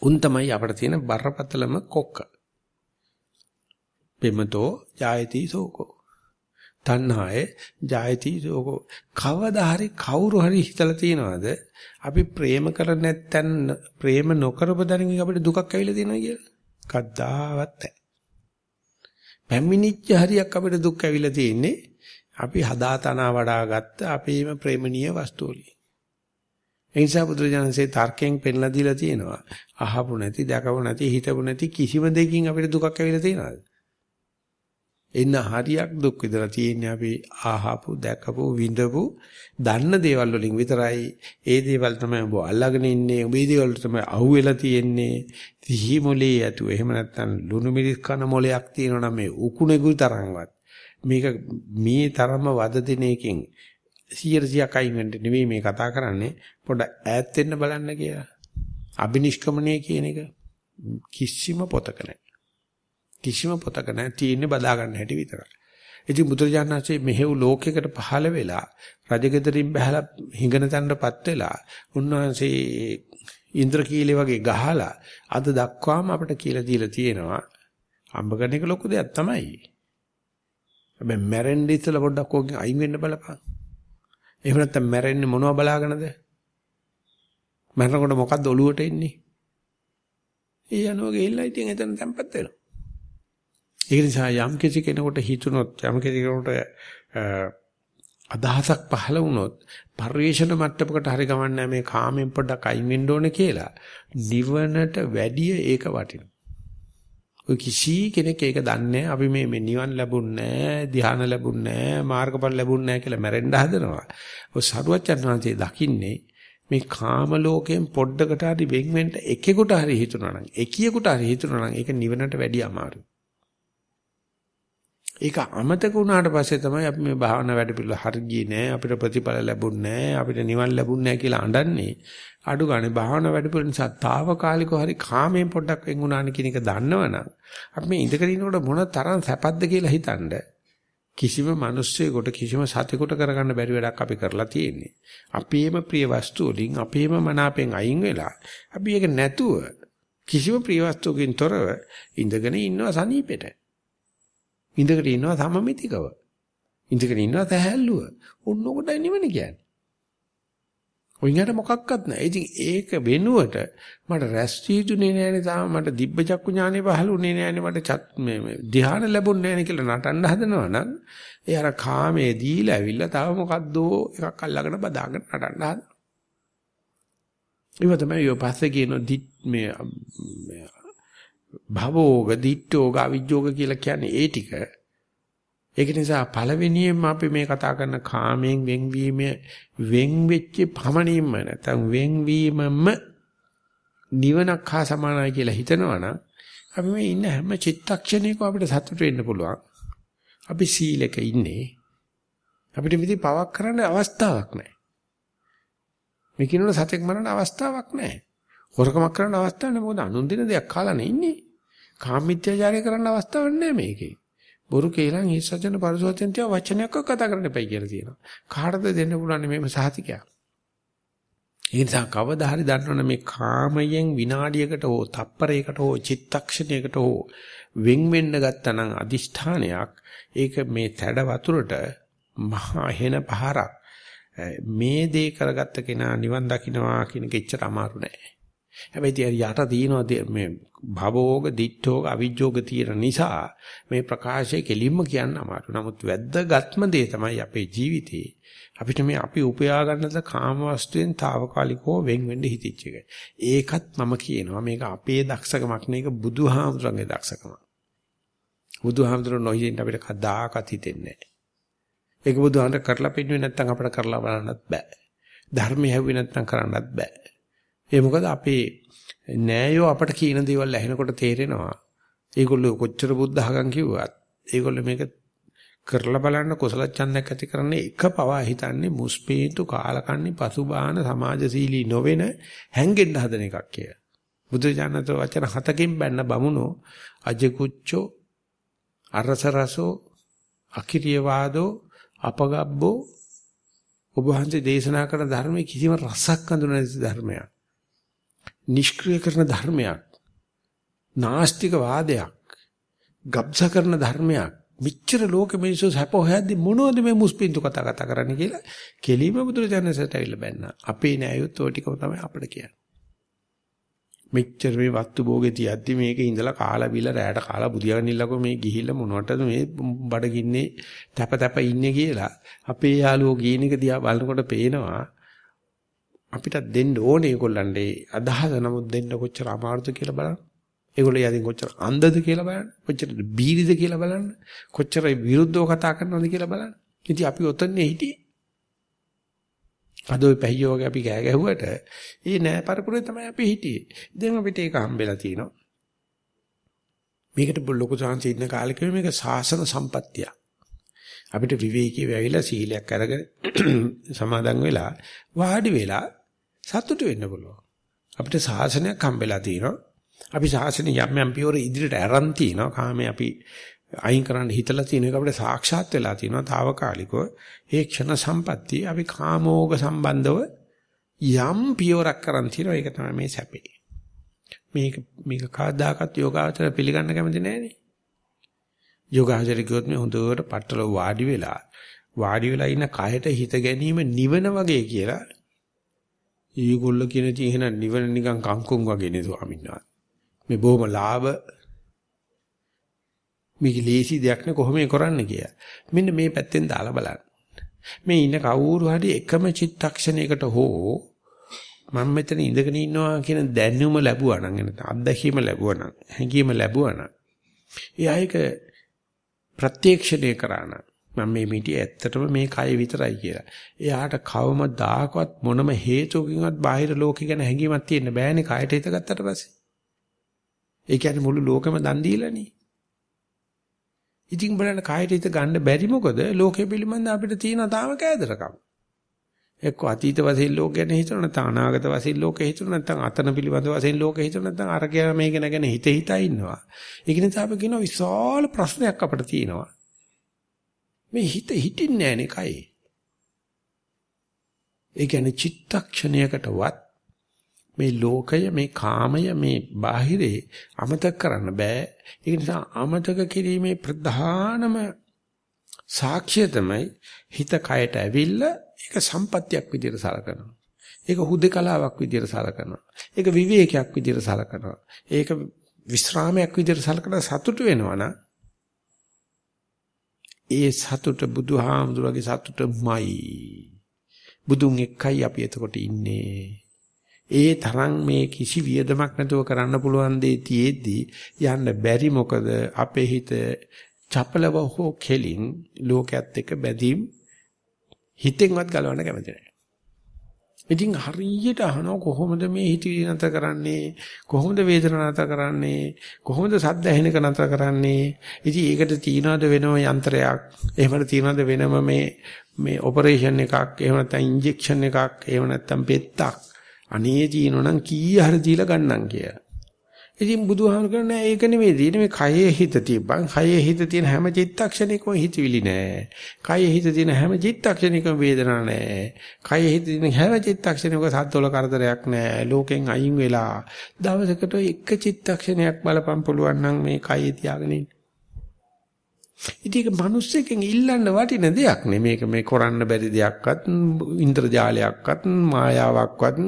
උන් තමයි අපිට තියෙන බරපතලම කොක්ක. පෙමතෝ ජායති සෝකෝ. තණ්හාය ජායති සෝකෝ. කවදා හරි කවුරු හරි හිතලා තියනවාද අපි ප්‍රේම කර නැත්තන් ප්‍රේම නොකරපු දැනකින් අපිට දුකක් ඇවිල්ලා තියෙනවා කියලා? කද්දාවත් නැහැ. පැමිණිච්ච හරියක් අපිට දුක් ඇවිල්ලා තියෙන්නේ අපි හදාතනා වඩා ගත්ත අපේම ප්‍රේමණීය වස්තු වලින්. ඒ නිසා බුදුරජාණන්සේ තර්කයෙන් පෙන්ලා දීලා තියෙනවා. අහපු නැති, දැකපු නැති, හිතපු නැති කිසිම දෙයකින් අපිට දුකක් ඇවිල්ලා තියෙනවද? එන්න හරියක් දුක් විඳලා තියෙන්නේ. අපි ආහපු දැකපු විඳපු දන්න දේවල් වලින් විතරයි. ඒ දේවල් තමයි ඔබ අල්ලගෙන ඉන්නේ. ඔබේ දේවල් තමයි අහුවෙලා තියෙන්නේ. සිහි මොලේ ඇතුව. එහෙම නැත්නම් ලුණු මිරිස් කන මොලයක් තියෙනවා මේ උකුණෙගු තරම්වත්. මේක මේ තරම වද දින එකකින් 100ක් අයින් වෙන්න නෙවෙයි මේ කතා කරන්නේ. පොඩ ඈත් වෙන්න බලන්න කියලා. අබිනිෂ්ක්‍මණය කියන එක කිසිම පොතක නැහැ. කිසිම පොතක නැහැ තියෙන්නේ බදා ගන්න හැටි විතරයි. ඉතින් බුදුරජාණන්සේ මෙහෙව් ලෝකයකට පහළ වෙලා රජගෙදරින් බහලා හිඟන තැනටපත් වෙලා උන්වහන්සේ ඉන්ද්‍රකීලේ වගේ ගහලා අද දක්වාම අපිට කියලා දීලා තියෙනවා අම්බ කරන එක ලොකු දෙයක් තමයි. හැබැයි මැරෙන්න ඉස්සලා පොඩ්ඩක් ඕකෙන් අයින් වෙන්න බලපන්. එහෙම නැත්නම් මැරෙන්නේ මොනව බලාගෙනද? මැරෙනකොට මොකද්ද ඔලුවට එන්නේ? ඒ යනවා ගිහිල්ලා ඉතින් එතන තැම්පත් වෙනවා. ඒක නිසා යම් කිසි කෙනෙකුට හිතුනොත් යම් කිසි කෙනෙකුට අදහසක් පහළ වුණොත් පරිේශන මට්ටමකට හරි ගමන්නේ මේ කාමෙන් පොඩ්ඩක් අයින් වෙන්න ඕනේ කියලා නිවනට වැඩිය ඒක වටිනවා. ඔය කිසි කෙනෙක් ඒක දන්නේ අපි මේ මේ නිවන් ලැබුන්නේ නැහැ, ධ්‍යාන ලැබුන්නේ නැහැ, මාර්ගඵල ලැබුන්නේ නැහැ කියලා මැරෙන්න හදනවා. ඔය සරුවච්චන් වහන්සේ දකින්නේ මේ කාම ලෝකයෙන් පොඩ්ඩකට හරි වෙන් වෙන්න එකෙකුට හරි හිතුණා නම්, එකියෙකුට හරි හිතුණා නම් ඒක නිවනට වැඩිය අමාරුයි. ඒක අමතක වුණාට පස්සේ තමයි අපි මේ භාවනා වැඩ පිළිවෙල හරියන්නේ නැහැ අපිට ප්‍රතිඵල ලැබුන්නේ නැහැ අපිට නිවන් ලැබුන්නේ නැහැ කියලා අඬන්නේ. අඩු ගානේ භාවනා වැඩ පිළිවෙල නිසා తాවකාලිකව හරි කාමයෙන් පොඩ්ඩක් වෙන් වුණාන කියන එක දන්නවනම් අපි මේ ඉඳගෙන ඉන්නකොට මොන තරම් සැපද්ද කියලා හිතනද? කිසිම මිනිස්සෙකුට කිසිම සතෙකුට කරගන්න බැරි වැඩක් අපි කරලා තියෙන්නේ. අපේම ප්‍රිය වස්තු වලින් අපේම මනාපෙන් අයින් වෙලා අපි ඒක නැතුව කිසිම ප්‍රිය වස්තුවකින් තොරව ඉඳගෙන ඉන්නවා සනීපෙට. ඉඳගෙන ඉන්නවා සමමිතිකව. ඉඳගෙන ඉන්නවා තැහැල්ලුව. ඔන්න ඔකටයි නිවන කියන්නේ. ඔයින්ට මොකක්වත් නැහැ. ඉතින් ඒක වෙනුවට මට රැස් වීදුනේ නෑනේ තාම මට දිබ්බ චක්කු ඥානෙ පහළුනේ නෑනේ මට චත් මේ ධ්‍යාන ලැබුණේ නෑනේ කියලා නටන්න හදනවා නම් ඒ අර කාමයේ දීලා ඇවිල්ලා තව මොකද්දෝ එකක් අල්ලගෙන බදාගෙන නටන්න හදනවා. ඒක තමයි යෝ පස්සේ කියන මේ භවෝග දිට්ඨෝග අවිජ්ජෝග කියලා කියන්නේ ඒ ටික. ඒක නිසා පළවෙනියෙන්ම අපි මේ කතා කරන කාමයෙන් වෙන්වීම වෙන් වෙච්ච පමණින්ම නැත්නම් වෙන්වීමම නිවනක් හා සමානයි කියලා හිතනවනම් අපි මේ ඉන්න හැම චිත්තක්ෂණයකම අපිට සතුට වෙන්න පුළුවන්. අපි සීලක ඉන්නේ. අපිට විදි පවක් කරන්න අවස්ථාවක් නැහැ. මේ කිනුන සතෙක් මරන්න අවස්ථාවක් නැහැ. හොරකමක් කරන්න අවස්ථාවක් නැහැ. මොකද අනුන් දෙන දෙයක් කාලා නේ ඉන්නේ. කාමීත්‍යචාරය කරන්න අවස්ථාවක් නැහැ මේකේ. බොරු කේලම් හිස්සජන පරිසෝතෙන් තියා වචනයක් කතා කරන්න එපයි කියලා තියෙනවා. කාටද දෙන්න පුළුවන් මේ සහතිකයක්? ඒ නිසා කවදා හරි දන්නවනේ මේ කාමයෙන් විනාඩියකට හෝ තප්පරයකට හෝ චිත්තක්ෂණයකට හෝ වෙන් වෙන්න ගත්තනම් අදිෂ්ඨානයක් ඒක මේ තැඩ වතුරට මහා හෙන පහරක් මේ දේ කරගත්ත කෙනා නිවන් දකින්නවා කියන එක එච්චර අමාරු නෑ. හැබැයි තිය යට තියෙනවා මේ භවෝග, දිඨෝග, අවිජ්ජෝග තියෙන නිසා මේ ප්‍රකාශය කෙලින්ම කියන්න අමාරු. නමුත් වැද්දගත්ම දේ තමයි අපේ ජීවිතේ අපිට මේ අපි උපයා ගන්නද කාම වස්තුවෙන් తాවකාලිකව වෙන් වෙන්න හිතිච්ච එක. ඒකත් මම කියනවා මේක අපේ දක්ෂකමක් නෙක බුදුහාමුදුරන්ගේ දක්ෂකමක්. බුදුහාමුදුරන් නොහිතෙන් අපිට කදාකත් හිතෙන්නේ නැහැ. ඒක බුදුහාමුදුරන් කරලා පෙන්නුවේ නැත්නම් අපිට කරලා බලන්නත් බෑ. ධර්මය හැව්වේ නැත්නම් කරන්නත් බෑ. ඒ මොකද අපේ නෑයෝ අපට කියන දේවල් ඇහෙනකොට තේරෙනවා. ඒගොල්ලෝ කොච්චර බුද්ධහගම් කිව්වත් ඒගොල්ලෝ මේක කරලා බලන්න කුසල ඡන්දයක් ඇති කරන්නේ එක පවා හිතන්නේ මුස්පීතු කාලකන්ණි පසුබාහන සමාජශීලී නොවන හැංගෙන්න හදන එකක් කිය. බුදුජානක වචන හතකින් බැන්න බමුණෝ අජකුච්චෝ අරසරසෝ අකිරිය වාදෝ අපගබ්බෝ ඔබ වහන්සේ දේශනා කරන ධර්මයේ කිසිම රසක් අඳුන නැති ධර්මයක්. නිෂ්ක්‍රිය කරන ධර්මයක්. නාස්තික වාදයක්. ගබ්ස කරන ධර්මයක්. මෙච්චර ලෝකෙ මිනිස්සු සැප හොයද්දි මොනවද මේ මුස්පින්තු කතා කතා කරන්නේ කියලා කෙලිම බුදුරජාණන්සට ඇවිල්ලා බැන්නා. අපේ නෑයොත් ඔය ටිකම තමයි අපිට කියන්නේ. මෙච්චර මේ වස්තු භෝගේ තියද්දි මේක ඉඳලා කාලා බිල රැයට කාලා බුදියාගෙන ඉල්ලකෝ මේ ගිහිල්ලා මොනවටද මේ බඩගින්නේ තැප තැප ඉන්නේ කියලා අපේ යාළුවෝ කියන එක දිහා බලනකොට පේනවා අපිට දෙන්න ඕනේ ඒගොල්ලන්ට අදහස නමුත් දෙන්න කොච්චර අමාරුද කියලා බලන්න. ඒගොල්ලෝ යදින් කොච්චර අන්ධද කියලා බලන්න. කොච්චර බීරිද කියලා බලන්න. කොච්චර විරුද්ධව කතා කරනවද කියලා බලන්න. ඉතින් අපි ඔතනේ හිටියේ. අද ඔය පැහියෝ වගේ අපි කෑ ගැහුවට ඒ නෑ පරපුරේ තමයි අපි හිටියේ. දැන් අපිට ඒක හම්බෙලා තිනවා. මේකට ලොකු chance ඉන්න කාලෙක මේක සාසන සම්පත්තිය. අපිට විවේකී වෙවිලා සීලයක් අරගෙන සමාදන් වෙලා වාඩි වෙලා සතුටු වෙන්න පුළුවන්. අපිට සාසනයක් හම්බෙලා තියෙනවා. අපි සාසනේ යම් යම් පියවර ඉදිරියට අරන් තිනවා. කාමේ අපි අයින් කරන්න හිතලා තියෙන එක අපිට සාක්ෂාත් වෙලා තියෙනවා. తాවකාලිකව ඒ ක්ෂණ සම්පත්තිය අපි කාමෝග සම්බන්ධව යම් පියවරක් කරන් තියෙනවා. ඒක තමයි මේ සැපේ. මේක මේක කාදාකත් යෝගාචර පිළිගන්න කැමති නෑනේ. යෝගාචර කියොත් මේ හොඳට පట్టල වාඩි වෙලා වාඩි වෙලා ඉන්න කයට හිත ගැනීම නිවන වගේ කියලා ඊගොල්ල කියන තියෙන නිවන නිකන් කංකුම් වගේ නේ ස්වාමීන් වහන්සේ. මේ බොහොම ලාභ මේක ලේසි දෙයක් නේ කොහොම කරන්නේ කියලා. මෙන්න මේ පැත්තෙන් දාලා බලන්න. මේ ඉන්න කවුරු හරි එකම චිත්තක්ෂණයකට හෝ මම මෙතන ඉඳගෙන ඉන්නවා කියන දැනුම ලැබුවා නම් එනත අත්දැකීම ලැබුවා නම් හැඟීම ලැබුවා නම් එයා ඒක ප්‍රත්‍යක්ෂණය කරා නම් මම මේ මිටි ඇත්තටම මේ කය විතරයි කියලා. එයාට කවමදාකවත් මොනම හේතුවකින්වත් බාහිර ලෝකෙ ගැන හැඟීමක් තියෙන්න බෑනේ කයට හිත ගත්තට පස්සේ. ඒ කියන්නේ මුළු ලෝකෙම දන් දීලානේ. ඉතින් බලන්න කායට හිත ගන්න බැරි මොකද ලෝකෙ පිළිබඳ අපිට තියෙන තාම කෑදරකම්. එක්ක අතීත වශයෙන් ලෝක ගැන හිතන නැත්නම් අනාගත වශයෙන් ලෝකෙ හිතන නැත්නම් අතන පිළිබඳ වශයෙන් ලෝකෙ හිතන නැත්නම් අර කියන මේක ගැන හිත හිතා ඉන්නවා. ඒක නිසා අපි කියන විශාල ප්‍රශ්නයක් අපිට තියෙනවා. මේ හිත හිටින්නේ නැහනේ කයි. ඒ කියන්නේ චිත්තක්ෂණයකටවත් මේ ලෝකය මේ කාමය මේ බාහිරේ අමතක කරන්න බෑ. ඒක නිසා අමතක කිරීමේ ප්‍රධානම සාක්ෂිය තමයි හිත කයට ඇවිල්ලා ඒක සම්පත්තියක් විදිහට සලකනවා. ඒක හුදකලාවක් විදිහට සලකනවා. ඒක විවේකයක් විදිහට සලකනවා. ඒක විස්රාමයක් විදිහට සලකන සතුට වෙනවනම් ඒ සතුට බුදුහාමුදුරගේ සතුටමයි. බුදුන් එක්කයි අපි එතකොට ඉන්නේ. ඒ තරම් මේ කිසි වියදමක් නැතුව කරන්න පුළුවන් දේ තියේදී යන්න බැරි මොකද අපේ හිත චපලව හෝ කෙලින් ලෝකයක් එක්ක බැඳීම් හිතෙන්වත් ගලවන්න කැමති නැහැ. ඉතින් හරියට අහනවා කොහොමද මේ හිතවිලි නැතර කරන්නේ? කොහොමද වේදනාව නැතර කරන්නේ? කොහොමද සද්ද ඇහෙනක නැතර කරන්නේ? ඉතින් ඒකට තියනවාද වෙනම යන්ත්‍රයක්. එහෙමද තියනවාද වෙනම මේ මේ ඔපරේෂන් එකක් එහෙම නැත්නම් ඉන්ජෙක්ෂන් එකක් එහෙම නැත්නම් පෙත්තක්. අනේ තියෙනවනම් කී හරි දීලා ගන්නම් කියලා. ඉතින් බුදුහාමුදුරු කියන්නේ ඒක නෙමෙයි තියෙන්නේ මේ කයේ හිත තියපන්. කයේ හිත තියෙන හැම චිත්තක්ෂණයකම හිතවිලි නෑ. කයේ හිත තියෙන හැම චිත්තක්ෂණයකම වේදනා නෑ. කයේ හිත තියෙන හැම චිත්තක්ෂණයක සද්දවල කරදරයක් නෑ. ලෝකෙන් අයින් වෙලා දවසකට එක චිත්තක්ෂණයක් බලපන් පුළුවන් නම් මේ කයේ තියාගෙන ඉන්න. ඉතින් ඒක මිනිස්සෙක්ගෙන් ඉල්ලන්න වටින දෙයක් නේ. මේක මේ කරන්න බැරි දෙයක්වත්, ඉන්ද්‍රජාලයක්වත්, මායාවක්වත්,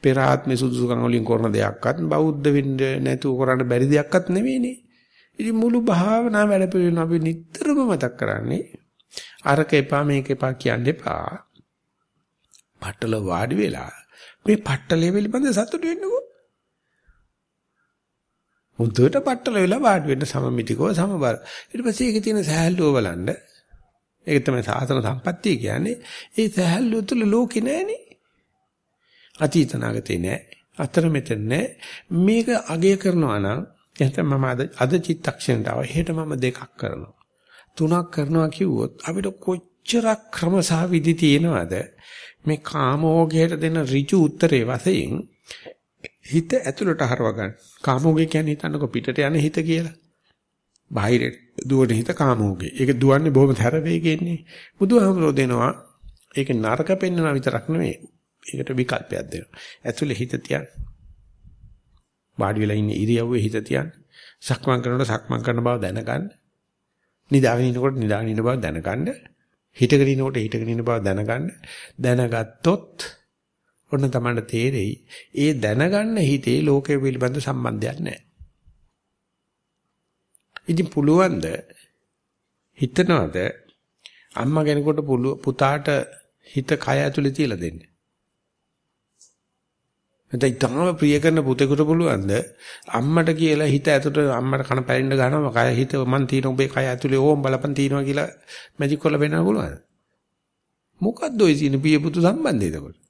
පෙර ආත්මේ සුදුසුකම් වලින් කරන දෙයක්වත්, බෞද්ධ වෙන්න නැතුව කරන්න බැරි දෙයක්වත් නෙවෙයිනේ. ඉතින් මුළු භාවනා වැඩ පිළිවෙලම අපි නිතරම මතක් කරන්නේ අරක එපා මේක එපා කියන්න එපා. පටල වාඩි වෙලා මේ පටලේ පිළිබඳ සතුට වෙන්නකෝ. හොඳට පట్టල වෙලා වාඩි වෙන්න සමමිතිකව සමබර. ඊට පස්සේ ඒකේ තියෙන සහැල්ලුව බලන්න. ඒක තමයි සාසන සම්පත්තිය කියන්නේ. ඒ සහැල්ලුව තුළ ලෝකේ නෑනේ. අතීත නාගතේ නෑ. අතර මෙතන නෑ. මේක අගය කරනවා නම් එහෙනම් මම අද අද චිත්තක්ෂණයට ආව. හෙට මම දෙකක් කරනවා. තුනක් කරනවා කිව්වොත් අපිට කොච්චරක් ක්‍රමසහ විදි තියෙනවද මේ කාමෝගයට දෙන ඍජු උත්තරේ වශයෙන් හිත ඇතුළට හරව ගන්න. කාමෝගේ කියන්නේ හිතන්නකො පිටට යන හිත කියලා. බාහිරට දුවන හිත කාමෝගේ. ඒක දුවන්නේ බොහොම තර වේගෙන්නේ. බුදුහාමුදුරෝ දෙනවා ඒක නරක පෙන්වන විතරක් නෙමෙයි. ඒකට විකල්පයක් දෙනවා. ඇතුළේ හිත තියන්න. වාඩි වෙලා ඉන්න ඉරියව්වේ හිත තියන්න. සක්මන් කරනකොට සක්මන් කරන බව දැනගන්න. නිදාගෙන ඉන්නකොට නිදාගෙන ඉන්න බව දැනගන්න. හිටගෙන ඉන්නකොට හිටගෙන ඉන්න බව දැනගන්න. දැනගත්තොත් ඔන්න තමයි තේරෙයි. ඒ දැනගන්න හිතේ ලෝකයේ පිළිබඳ සම්බන්ධයක් නැහැ. ඉතින් පුළුවන්ද හිතනවාද අම්මා කෙනෙකුට පුතාට හිත කය ඇතුලේ තියලා දෙන්න. නැත්නම් ඊටම ප්‍රිය කරන පුතෙකුට පුළුවන්ද අම්මට කියලා හිත ඇතුලට අම්මට කන පැලින්න ගන්නවා කය හිත මන් තියෙන ඔබේ කය ඇතුලේ ඕම් බලපන් තියනවා කියලා මැජික් කරලා වෙන්නව පුළුවන්ද? මොකද්ද ඔය තියෙන පිය පුතු සම්බන්ධය එතකොට?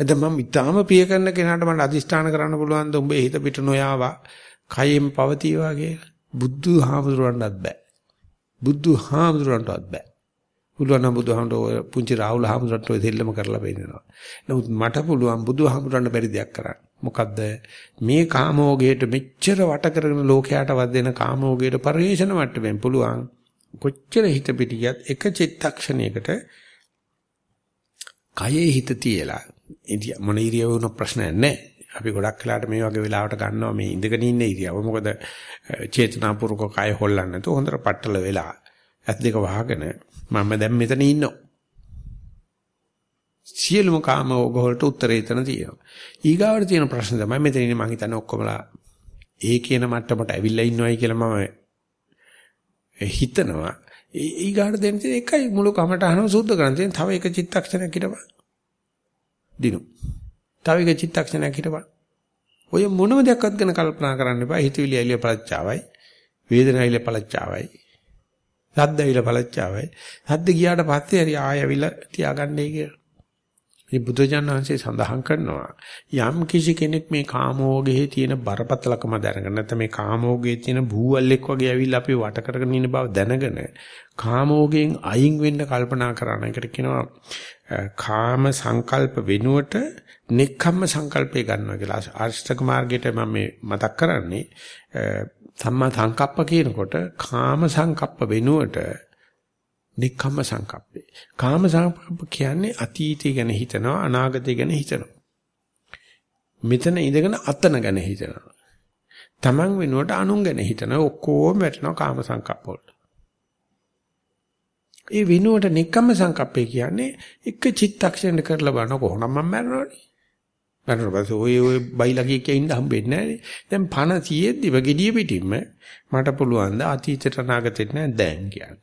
එතන මම ඊටාම ප්‍රිය කරන කෙනාට මට අදිෂ්ඨාන කරන්න පුළුවන් ද උඹේ හිත පිට නොයාවා කයෙම පවතිවා කියලා. බුදු හාමුදුරන්වත් බෑ. බුදු හාමුදුරන්ටවත් බෑ. පුළුවන් නම් බුදුහාමුදුරෝ පුංචි රාහුල හාමුදුරන්ට ඔය දෙල්ලම කරලා පෙන්නනවා. නමුත් මට පුළුවන් බුදුහාමුදුරන්ට බැරි දෙයක් කරන්න. මොකද්ද මේ කාමෝගයට මෙච්චර වට කරගෙන ලෝකයට වදින කාමෝගයට පරිේශන මට්ටමින් පුළුවන් කොච්චර හිත පිටියත් එක චිත්තක්ෂණයකට කයේ හිත තියලා මොන ඉරියව්ව වුණ ප්‍රශ්නයක් නැහැ. අපි ගොඩක් වෙලාට මේ වගේ වෙලාවට ගන්නවා මේ ඉඳගෙන ඉන්න ඉරියව්ව. මොකද චේතනාපූර්වක කය හොල්ලන්නේ නැතුව හොඳට පట్టල වෙලා ඇස් දෙක වහගෙන මම දැන් මෙතන ඉන්නවා. සියලුම කාම ඕග වලට උත්තරේ එතන තියෙනවා. ඊගාවට තියෙන ප්‍රශ්න තමයි මෙතන ඉන්නේ මං හිතන්නේ ඔක්කොමලා ඒ කියන මට්ටමට ඇවිල්ලා ඉන්නවයි කියලා මම හිතනවා. ඊගාට දෙන්න තියෙන එකයි මුළු කමටහනම සුද්ධ කරන් තියෙන තව එක චිත්තක්ෂණයක් හිටපන්. දිනු. තව එක චිත්තක්ෂණයක් හිටපන්. ඔය මොනම දෙයක්වත් ගැන කල්පනා කරන්න එපා. හිතවිලි ඇලිය පළච්චාවයි. වේදනාවිල පළච්චාවයි. සද්දවිල පළච්චාවයි. සද්ද ගියාට පස්සේ හරි ආය ඇවිල්ලා තියාගන්නයි කියලා. මේ බුදුජානහන්සේ සඳහන් කරනවා යම් කිසි කෙනෙක් මේ කාමෝගයේ තියෙන බරපතලකම දැනගෙන නැත්නම් මේ කාමෝගයේ තියෙන බූවල්ෙක් වගේ ඇවිල්ලා අපි වට කරගෙන ඉන්න බව දැනගෙන කාමෝගයෙන් අයින් වෙන්න කල්පනා කරන එකට කියනවා කාම සංකල්ප වෙනුවට නෙක්ඛම්ම සංකල්පය ගන්නවා කියලා. ආර්ෂ්ඨක මාර්ගයට මම මේ මතක් කරන්නේ සම්මා සංකප්ප කියනකොට කාම සංකප්ප වෙනුවට නෙක්ඛම්ම සංකප්පේ කාම සංකප්ප කියන්නේ අතීතය ගැන හිතනවා අනාගතය ගැන හිතනවා. මෙතන ඉඳගෙන අතන ගැන හිතනවා. තමන් වෙනුවට අනුන් ගැන හිතනවා. ඔක්කොම වැටෙනවා කාම සංකප්ප වලට. ඒ විනුවට නික්කම්ම සංකප්පේ කියන්නේ එක චිත්තක්ෂණයකට කරලා බලන කොහොමද මම මරනවනේ. මරනකොට පස්සේ ඔය ඔය බයිලා කිය කිය ඉඳ හම්බෙන්නේ නැහැ. දැන් පණ තියෙද්දිව gediya පිටින්ම මට පුළුවන් ද අතීතයට අනාගතයට නෑ දැන් කියන්න.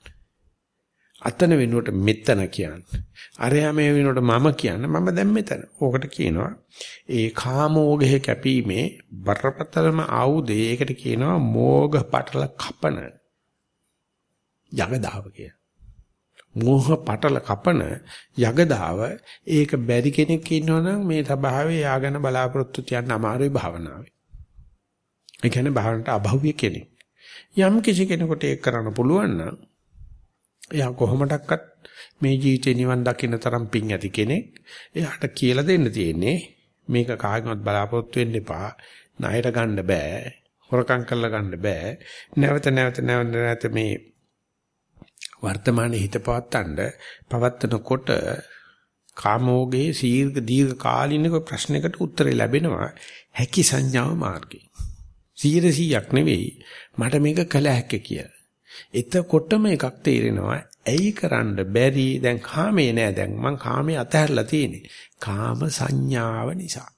අතන වෙනුවට මෙතන කියන්න. අරයා මේ වෙනුවට මම කියන්න මම දැන් මෙතන. ඕකට කියනවා ඒ කාමෝගයේ කැපීමේ බරපතලම ආයුධය. ඒකට කියනවා මෝග පටල කපන. යගදාව කියලා. මෝහ පටල කපන යගදාව ඒක බැරි කෙනෙක් ඉන්නවනම් මේ ස්වභාවය යාගෙන බලාපොරොත්තු තියන්න අමාරුයි භාවනාවේ. ඒ කියන්නේ භාවනට අභව්‍ය කෙනෙක්. යම් කිසි කෙනෙකුට ඒක කරන්න පුළුවන් නම් එයා කොහොමඩක්වත් මේ ජීවිතේ නිවන් දකින්න තරම් පිං ඇති කෙනෙක්. එයාට කියලා දෙන්න තියෙන්නේ මේක කාගෙන්වත් බලාපොරොත්තු වෙන්න එපා. ණයට ගන්න බෑ. හොරකම් කරලා ගන්න බෑ. නැවත නැවත නැවත නැවත මේ වර්තමානයේ හිත පවත්තන්න පවත්තනකොට කාමෝගේ සීර්ඝ දීර්ඝ කාලිනක ප්‍රශ්නයකට උත්තරය ලැබෙනවා හැකි සංඥාව මාර්ගේ 100ක් නෙවෙයි මට මේක කළ හැක්ක කියලා. එතකොටම එකක් තේරෙනවා ඇයි කරන්න බැරි දැන් කාමේ නෑ දැන් මං කාමේ අතහැරලා තියෙන්නේ. කාම සංඥාව නිසා.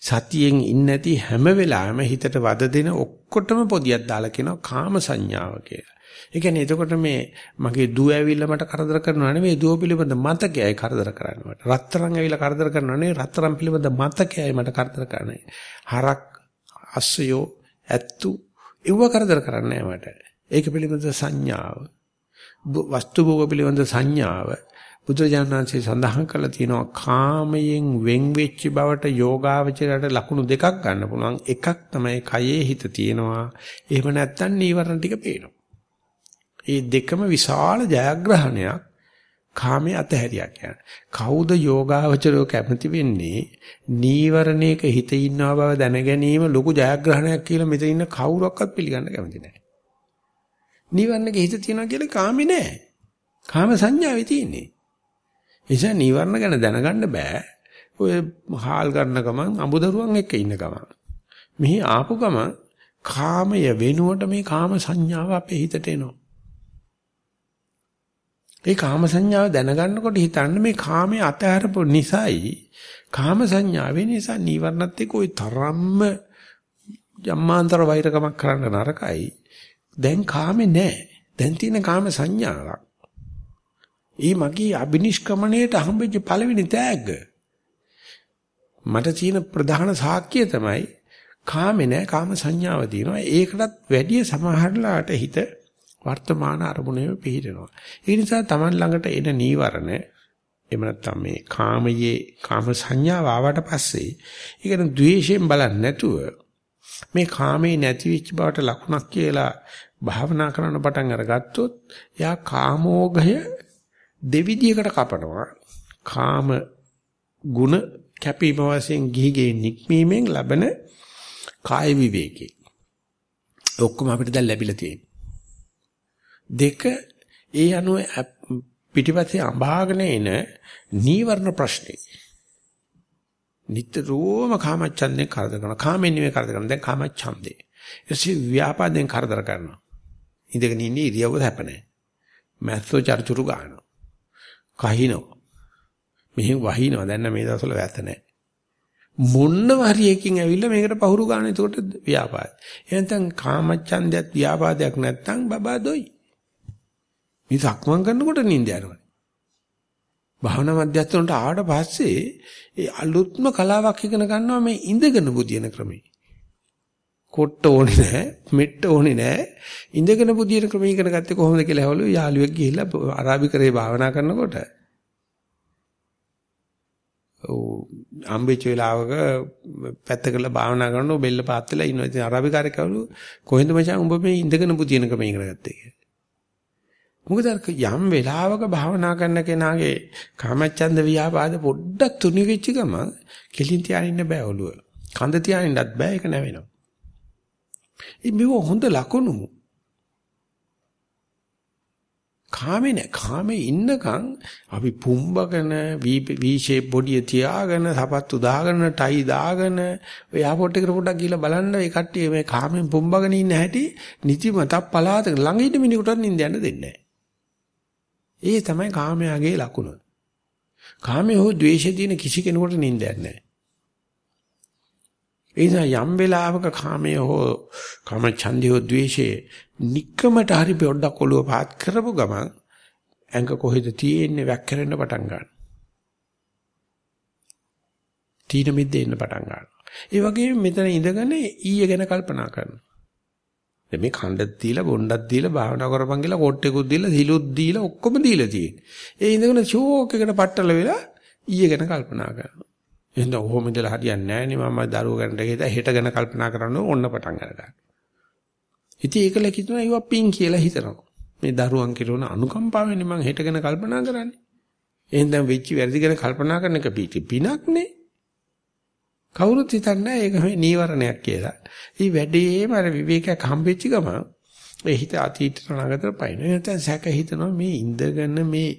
සතියෙන් ඉන්නේ නැති හැම වෙලාවෙම හිතට වද දෙන ඔක්කොටම පොදියක් දාලා කියනවා කාම සංඥාව කියලා. ඒ කියන්නේ එතකොට මේ මගේ දුව ඇවිල්ලා මට කරදර කරනවා නෙවෙයි දුව පිළිබඳ මතකයයි කරදර කරන්නේ මට. රත්තරන් ඇවිල්ලා කරදර කරනවා නෙවෙයි රත්තරන් පිළිබඳ මතකයයි මට කරදර කරන්නේ. හරක් අස්සයෝ ඇත්තු ඒව කරදර කරන්නේ මට. ඒක පිළිබඳ සංඥාව. වස්තු භෝග පිළිබඳ සංඥාව. බුදුරජාණන්සේ සඳහන් කරලා තියෙනවා කාමයෙන් වෙන් වෙච්ච බවට යෝගාවචරයට ලකුණු දෙකක් ගන්න පුළුවන්. එකක් තමයි කයේ හිත තියෙනවා. එහෙම නැත්නම් නීවරණ ටික පේනවා. මේ දෙකම විශාල ජයග්‍රහණයක් කාමයේ අතහැරියා කියන්නේ. කවුද යෝගාවචරෝ කැමති වෙන්නේ? නීවරණයක හිත ඉන්නවා බව දැන ගැනීම ලොකු ජයග්‍රහණයක් කියලා මෙතන ඉන්න කවුරක්වත් පිළිගන්න කැමති නැහැ. නීවරණයක හිත තියනවා කියලා කාමේ නැහැ. කාම සංඥාවේ තියෙන්නේ. එනිසා නීවරණ ගැන දැනගන්න බෑ. ඔය හාල් ගන්න ගමන් අඹදරුවන් එක්ක ඉන්න ගමන්. මෙහි ආපු ගමන් කාමය වෙනුවට මේ කාම සංඥාව අපේ හිතට එනවා. ඒ කාම සංඥාව දැනගන්නකොට හිතන්න මේ කාමයේ අතහැරපු නිසායි කාම සංඥාවේ නිසා නීවරණත් එක්ක ওই තරම්ම ජම්මාන්තර වෛරකමක් කරන්න නරකයි. දැන් කාමේ නැහැ. දැන් තියෙන කාම සංඥාවක්. ඊ මගේ අබිනිෂ්ක්‍මණයට හම්බෙච්ච පළවෙනි තෑග්ග. මට තියෙන ප්‍රධාන සාක්ෂිය තමයි කාමේ නැහැ කාම සංඥාව තියෙනවා. ඒකටත් වැඩිය සමහරලාට හිත වර්තමාන අරමුණේම පිහිටනවා. ඒ නිසා Taman ළඟට එන නීවරණ එහෙම නැත්නම් මේ කාමයේ කාම සංඥාව ආවට පස්සේ ඒකන ද්වේෂයෙන් බලන්නේ නැතුව මේ කාමේ නැති වෙච්ච බවට ලකුණක් කියලා භාවනා කරන්න පටන් අරගත්තොත් එයා කාමෝගය දෙවිදියකට කපනවා. කාම ගුණ කැපීම වශයෙන් ගිහිගේ නික්මීමෙන් ලබන කාය විවේකේ. ඔක්කොම අපිට දැන් ලැබිලා තියෙනවා. දෙක ඒ අනුව පිටිපස්සේ අඹාගෙන එන නීවරණ ප්‍රශ්නේ. නිතරම කාමච්ඡන්දෙන් කරදර කරනවා. කාමෙන් නෙවෙයි කරදර කරනවා. දැන් කාමච්ඡන්දේ. ඊටසේ ව්‍යාපාදෙන් කරදර කරනවා. ඉඳගෙන ඉන්නේ ඉරියව්ව හැප නැහැ. මැස්සෝ චර්චුරු ගන්නවා. කහිනවා. මෙහෙන් වහිනවා. දැන් මේ දවස්වල වැත නැහැ. මොන්න වරියකින් ඇවිල්ලා මේකට පහුරු ගන්න. එතකොට ව්‍යාපාද. එහෙනම් කාමච්ඡන්දයක් ව්‍යාපාදයක් නැත්තම් බබා දොයි. මේ සක්මන් කරනකොට නිින්ද යනවා. භාවනා මධ්‍යස්ථානට ආවට පස්සේ ඒ අලුත්ම කලාවක් ඉගෙන ගන්නවා මේ ඉඳගෙන බුදින ක්‍රමේ. කොට්ට ඕනේ නැහැ, මෙට්ට ඕනේ නැහැ. ඉඳගෙන බුදින ක්‍රමය ඉගෙන ගත්තේ කොහොමද කියලා ඇහවලු යාළුවෙක් ගිහිල්ලා අරාබි කරේ භාවනා කරනකොට. ඔව් අම්බෙච්ච වෙලාවක පැත්තකලා භාවනා කරනකොට බෙල්ල පාත් වෙලා ඉන්නවා. ඉතින් අරාබි කාර්යයක් ඇහවලු කොහෙන්ද මචං උඹ මේ ඉඳගෙන බුදින ක්‍රමය ඉගෙන ගත්තේ කියලා. මොකද යම් වෙලාවක භාවනා කරන කෙනාගේ කාමච්ඡන්ද ව්‍යාපාද පොඩ්ඩක් තුනි වෙච්ච ගමන් කෙලින් තියාගෙන ඉන්න බෑ ඔළුව. කඳ තියාගෙනත් බෑ ඒක නැවෙනවා. මේ හොඳ ලකුණු. කාමේ නෑ කාමේ ඉන්නකම් අපි පුම්බගෙන වී ෂේප් බොඩිය තියාගෙන සපත්තු දාගෙන ටයි දාගෙන ඔය එයාපෝට් එකට පොඩ්ඩක් ගිහලා බලන්න ඒ කට්ටිය මේ කාමෙන් පුම්බගෙන ඉන්න හැටි නිදිමතක් පලාතක ළඟ ඉන්න මිනිහටවත් නිින්ද යන්න දෙන්නේ නෑ. ඒ තමයි කාමයාගේ ලකුණ. කාමයේ හෝ ද්වේෂයේ තියෙන කිසි කෙනෙකුට නිින්දයක් නැහැ. ඒ නිසා යම් වෙලාවක කාමයේ හෝ කාම ඡන්දේ හෝ ද්වේෂයේ নিকකමට හරි පොඩ්ඩක් ඔළුව පාත් කරපු ගමන් ඇඟ කොහෙද තියෙන්නේ වැක්කරෙන්න පටන් ගන්නවා. තීන මිද්දේ ඉන්න පටන් ගන්නවා. ඒ වගේම මෙතන ඉඳගෙන ඊය ගැන කල්පනා කරනවා. දැන් මේ කණ්ඩත් දීලා බොණ්ඩක් දීලා භාවනා කරපන් කියලා කොට්ටෙකුත් දීලා හිලුත් දීලා ඔක්කොම දීලා තියෙන්නේ. ඒ ඉඳගෙන ෂෝක් එකට පట్టල වෙලා ඊයේ ගැන කල්පනා කරනවා. එහෙනම් ඔහොම ඉඳලා හරියන්නේ නැහැ නේ මම දරුවෝ ගැන දෙහිද හෙට ගැන කල්පනා කරන්න ඕන්න පටන් ගන්නවා. ඉතින් ඒකල කිතුනා ඒවා පින් කියලා හිතනවා. මේ දරුවන් කිරවන අනුකම්පාවෙන් මම හෙට ගැන කල්පනා කරන්නේ. එහෙනම් දැන් වෙච්ච වැරදි ගැන කල්පනා කරන එක පිනක් නේ. කවුරුත් හිතන්නේ ඒක මේ නීවරණයක් කියලා. ඊ වැඩේම අර විවේකයක් හම්බෙච්ච ගමන් ඒ හිත අතීතට නගතට පයින්. නැත්නම් සැක හිතනවා මේ ඉඳගෙන මේ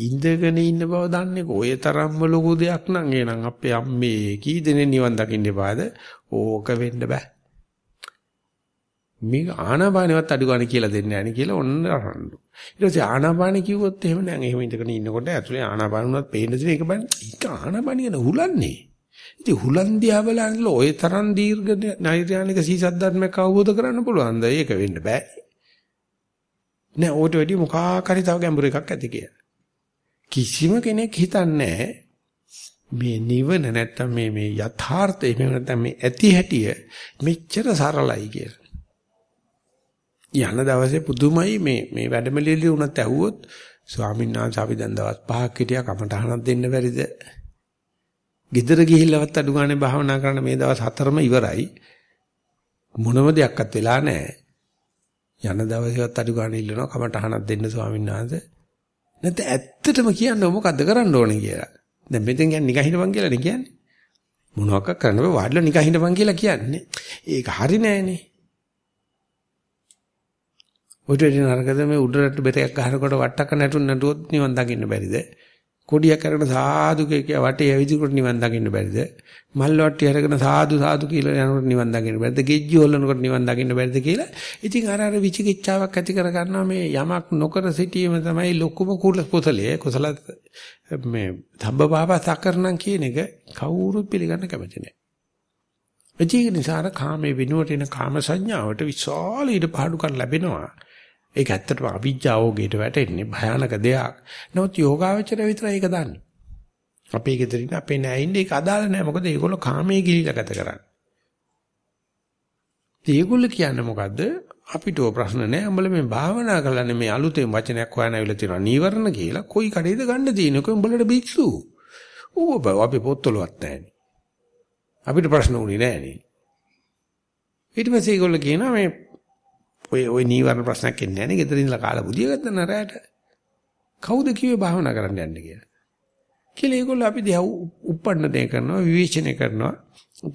ඉඳගෙන ඉන්න බව දන්නේ ඔය තරම්ම ලොකු දෙයක් නම් එනං අපේ අම්මේ කී දෙනේ නිවන් දකින්න එපාද? ඕක වෙන්න බෑ. මේ ආනාපානෙවත් අඩු ගන්න කියලා දෙන්නේ නැහැ කියලා ඔන්න අරන්න. ඊට පස්සේ ආනාපානෙ කිව්වොත් එහෙම නෑ. එහෙම ඉඳගෙන ඉන්නකොට ඇතුලේ ආනාපාන උනත් පේන්න දෙන එක බලන්න. ඒක ආනාපානිය න හුලන්නේ. ඉතින් හුලන් දිහා බලනකොට ඔය තරම් දීර්ඝ නෛර්යානික සීසත් ධර්මයක් අවබෝධ කරන්න පුළුවන්ද? ඒක වෙන්න බෑ. නෑ ඕට වැඩි මොකක් හරි තව ගැඹුරු එකක් ඇති කියලා. කිසිම කෙනෙක් හිතන්නේ මේ නිවන නැත්තම් මේ මේ යථාර්ථය එහෙම නැත්තම් මේ ඇති හැටිය මෙච්චර සරලයි කියලා. යන දවසේ පුදුමයි මේ මේ වැඩමලියලි උනත් ඇහුවොත් ස්වාමීන් වහන්සේ අපි දැන් දවස් පහක් හිටියා කමටහනක් දෙන්න බැරිද? ගෙදර ගිහිල්ලවත් අඩු ගානේ භාවනා කරන්න මේ දවස් හතරම ඉවරයි. මොනම දෙයක්වත් වෙලා නැහැ. යන දවසේවත් අඩු ගානේ ඉල්ලනවා කමටහනක් දෙන්න ස්වාමීන් වහන්සේ. නැත්නම් ඇත්තටම කියන්න මොකද්ද කරන්න ඕනේ කියලා. දැන් මෙතෙන් කියන්නේ නිකන් හිටපන් කියලා නේ කියන්නේ. මොනවාක් කරන්න බෑ වාඩිලා නිකන් හිටපන් කියලා කියන්නේ. ඒක හරි නෑනේ. ඔය දෙන නරකද මේ උඩරට බෙරයක් ගහනකොට වට්ටක නැටුන් නැටුවොත් නිවන් දකින්න බැරිද? කොඩියක් අරගෙන සාදු කිය වටේ ඇවිදිනකොට නිවන් දකින්න බැරිද? මල් වට්ටිය අරගෙන සාදු සාදු කියලා යනකොට නිවන් දකින්න බැරිද? ගෙජ්ජි හොල්ලනකොට නිවන් දකින්න බැරිද කියලා. ඉතින් අර අර විචිකිච්ඡාවක් ඇති කර ගන්නවා මේ යමක් නොකර සිටීම තමයි ලොකුම කුසලයේ කුසල මේ ධම්බපාප සකරණම් කියන එක කවුරුත් පිළිගන්න කැමති නැහැ. ඒ නිසා කාමයේ විනුවට එන කාම සංඥාවට විශාල ඉඩ පාඩුකම් ලැබෙනවා. ඒක ඇත්තටම අවිජ්ජාවෝගේට වැටෙන්නේ භයානක දෙයක්. නමුත් යෝගාවචරය විතරයි ඒක දන්නේ. අපේ ගෙදරින් අපේ නෑයින්නේ ඒක අදාළ නෑ. මොකද ඒගොල්ලෝ කාමයේ ගිලිලා ගත කරන්නේ. ඒගොල්ලෝ කියන්නේ මොකද්ද? අපිට ඔය ප්‍රශ්න නෑ. උඹලා මේ භාවනා කරලානේ මේ අලුතෙන් වචනයක් හොයන ඇවිල්ලා තියෙනවා. නීවරණ කියලා. කොයි කඩේද ගන්න තියෙන්නේ? කොයි උඹලට බික්සු. ඌව අපි පොත්වලවත් නෑනේ. අපිට ප්‍රශ්න උනේ නෑනේ. ඊට පස්සේ ඒගොල්ලෝ කියනවා මේ ඔය ඔය නීවරණ ප්‍රශ්නයක් එන්නේ නැහැ නේ. ගෙදර ඉඳලා කාලා බුදිය ගත්තා නරයට. කවුද කිව්වේ භාවනා කරන්න යන්න කියලා? කියලා ඒගොල්ලෝ අපි දිහා උප්පන්න දෙය කරනවා විවේචනය කරනවා.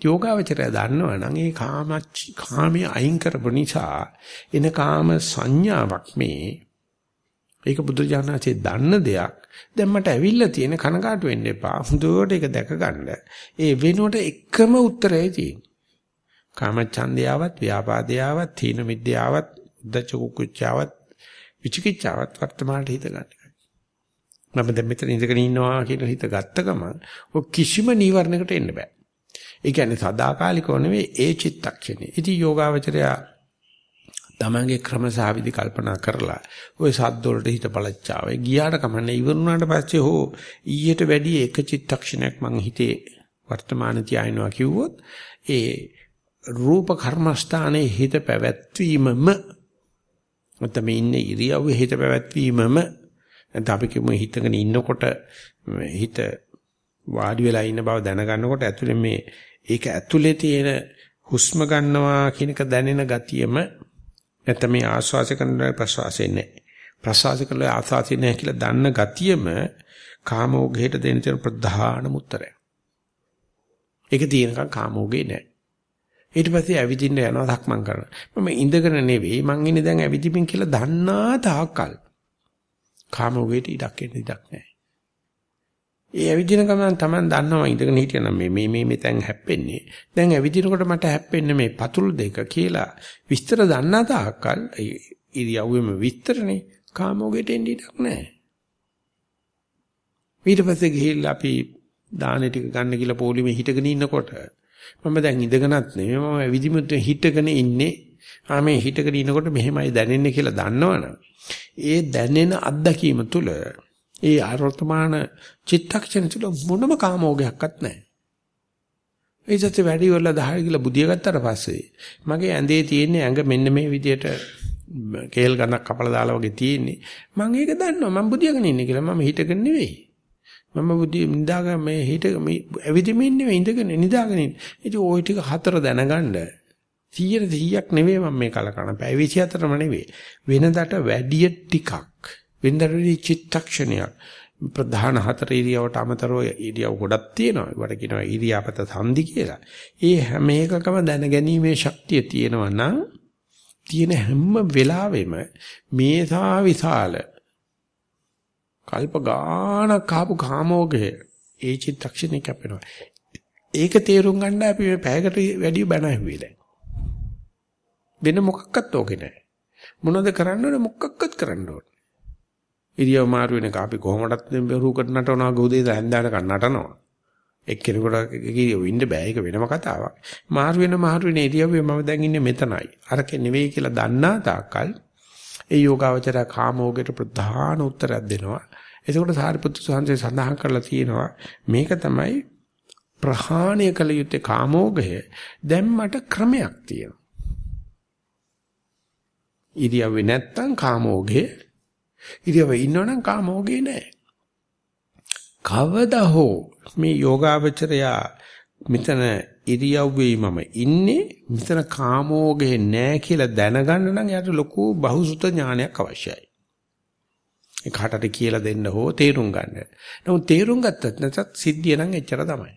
යෝගාවචරය දන්නවා නම් ඒ කාම කාමයේ අයින් කරපු නිසා එන කාම සංඥාවක් මේ ඒක බුදුජානනාචේ දන්න දෙයක්. දැන් මට ඇවිල්ලා තියෙන කනකාටු වෙන්න එපා. හොඳට ඒක දැක ගන්න. ඒ වෙනුවට එකම උත්තරය තියෙනවා. කාමච්ඡන්දයාවත් ව්‍යාපාදයාවත් තීන මිද්‍යාවත් උද්දච්ච කුච්චාවත් විචිකිච්ඡාවත් වර්තමානට හිත ගන්න එකයි. මම දැන් මෙතන ඉඳගෙන ඉන්නවා කියන හිත ගත්ත ගමන් ඔය කිසිම නීවරණයකට එන්න බෑ. ඒ කියන්නේ සදාකාලිකව නෙවෙයි ඒ චිත්තක්ෂණේ. ඉතින් යෝගාවචරයා තමන්ගේ ක්‍රමසහවිදි කල්පනා කරලා ওই සද්ද වලට හිත පළච්චාවේ ගියාට කමන්නේ ඉවරුණාට පස්සේ හෝ ඊට වැඩි එක චිත්තක්ෂණයක් මං හිතේ වර්තමාන තියාිනවා කිව්වොත් ඒ රූප කර්මස්ථානයේ හිත පැවැත්වීමම නැත්නම් ඉන්නේ ඉරියව්වේ හිත පැවැත්වීමම නැත්නම් අපි කියමු හිතගෙන ඉන්නකොට හිත වාඩි වෙලා ඉන්න බව දැනගන්නකොට ඇතුලේ මේ ඒක ඇතුලේ තියෙන හුස්ම ගන්නවා කියන එක දැනෙන ගතියම නැත්නම් මේ ආශ්වාස කරන ප්‍රශ්වාසය නැහැ ප්‍රශ්වාස කරන ආශ්වාසය නැහැ කියලා දන්න ගතියම කාමෝගයට දෙන ප්‍රධානම උත්තරය. ඒක තියෙනකන් කාමෝගේ නැහැ. ඊට පස්සේ ඇවිදින්න යනවා සක්මන් කරනවා. මම ඉඳගෙන නෙවෙයි මං ඉන්නේ දැන් ඇවිදිමින් කියලා දන්නා තාක්කල්. කාම උගේට ඉඩක් එන්න ඉඩක් නැහැ. ඒ ඇවිදින ගමන් Taman දන්නවා ඉඳගෙන හිටියනම් මේ මේ මේ මෙතෙන් හැප්පෙන්නේ. දැන් ඇවිදිනකොට මට හැප්පෙන්නේ මේ පතුල් දෙක කියලා විස්තර දන්නා තාක්කල් ඉරියව්වෙම විස්තරනේ කාම උගේට එන්න ඉඩක් නැහැ. ඊට පස්සේ ගිහිල්ලා අපි දානේ ටික ගන්න කියලා පොලිමේ හිටගෙන ඉන්නකොට මම දැන් ඉඳගෙනත් නෙමෙයි මම ඇවිදිමුත් හිටගෙන ඉන්නේ. ආ මේ හිටගෙන ඉනකොට මෙහෙමයි දැනෙන්නේ කියලා දන්නවනම් ඒ දැනෙන අත්දැකීම තුළ ඒ ආර්ථමාන චිත්තක්ෂණ තුළ මොනම කාමෝගයක්වත් නැහැ. ඒ සත්‍ය වැඩි වල 10 කියලා බුදිය ගත්තට පස්සේ මගේ ඇඳේ තියෙන ඇඟ මෙන්න මේ විදියට කේල් ගණක් කපලා දාලා වගේ තියෙන්නේ. මම ඒක දන්නවා. මම බුදියාගෙන ඉන්නේ කියලා. මම හිටගෙන නෙවෙයි. මම බුදිය නිදාගෙන මේ හිට මේ ඇවිදින්මින් නෙවෙයි ඉඳගෙන නිදාගෙන ඉන්නේ. ඉතින් ওই ටික හතර දැනගන්න 100 100ක් නෙවෙයි මම මේ කලකන. පැය 24ම නෙවෙයි. වෙනදට වැඩි ටිකක්. වෙනදට වැඩි චිත්තක්ෂණයක්. ප්‍රධාන හතර ඉරියවට අමතරව ඉරියව් ගොඩක් තියෙනවා. ඒවට කියනවා ඉරියාපත සංදි කියලා. ඒ හැම එකකම දැනගැනීමේ ශක්තිය තියෙනවා නම් තියෙන හැම වෙලාවෙම මේසා විශාල කල්ප ගානක් ආපු කාමෝගය ඒ චිත්තක්ෂණේ කැපෙනවා. ඒක තේරුම් ගන්න අපි මේ පැයකට වැඩි බණ ඇහුවේ දැන්. වෙන මොකක්වත් ඕකේ නැහැ. මොනවද කරන්න ඕනේ මොකක්වත් කරන්න ඕනේ. ඉරියව් මාරු වෙන එක අපි කොහොමදත් රූකඩ නටනවා ගොඩේ දැන්දාන නටනවා. එක්කෙනෙකුට කිරියෝ ඉන්න බෑ ඒක වෙනම කතාවක්. මාරු වෙන මාරු වෙන ඉරියව්වේ මම දැන් ඉන්නේ මෙතනයි. අරක නෙවෙයි කියලා දන්නා තාක්කල් ඒ යෝගාවචර කාමෝගයට ප්‍රධාන උත්තරයක් දෙනවා. එතකොට සාරිපුත්තු සාංශේ සඳහන් කරලා තියෙනවා මේක තමයි ප්‍රහාණය කළ යුත්තේ කාමෝගය. දැන් මට ක්‍රමයක් තියෙනවා. ඉරියව්වේ නැත්තම් කාමෝගේ ඉරියව්වේ ඉන්නවනම් කාමෝගේ නෑ. කවදා හෝ මේ යෝගාවචරයා මෙතන ඉරියව්වේ මම ඉන්නේ මෙතන කාමෝගේ නෑ කියලා දැනගන්න නම් යාට ලොකු බහුසුත ඥානයක් අවශ්‍යයි. ඒ කාටට කියලා දෙන්න හෝ තේරුම් ගන්න. නමුත් තේරුම් ගත්තත් නැත්නම් සිද්ධිය නම් එච්චර තමයි.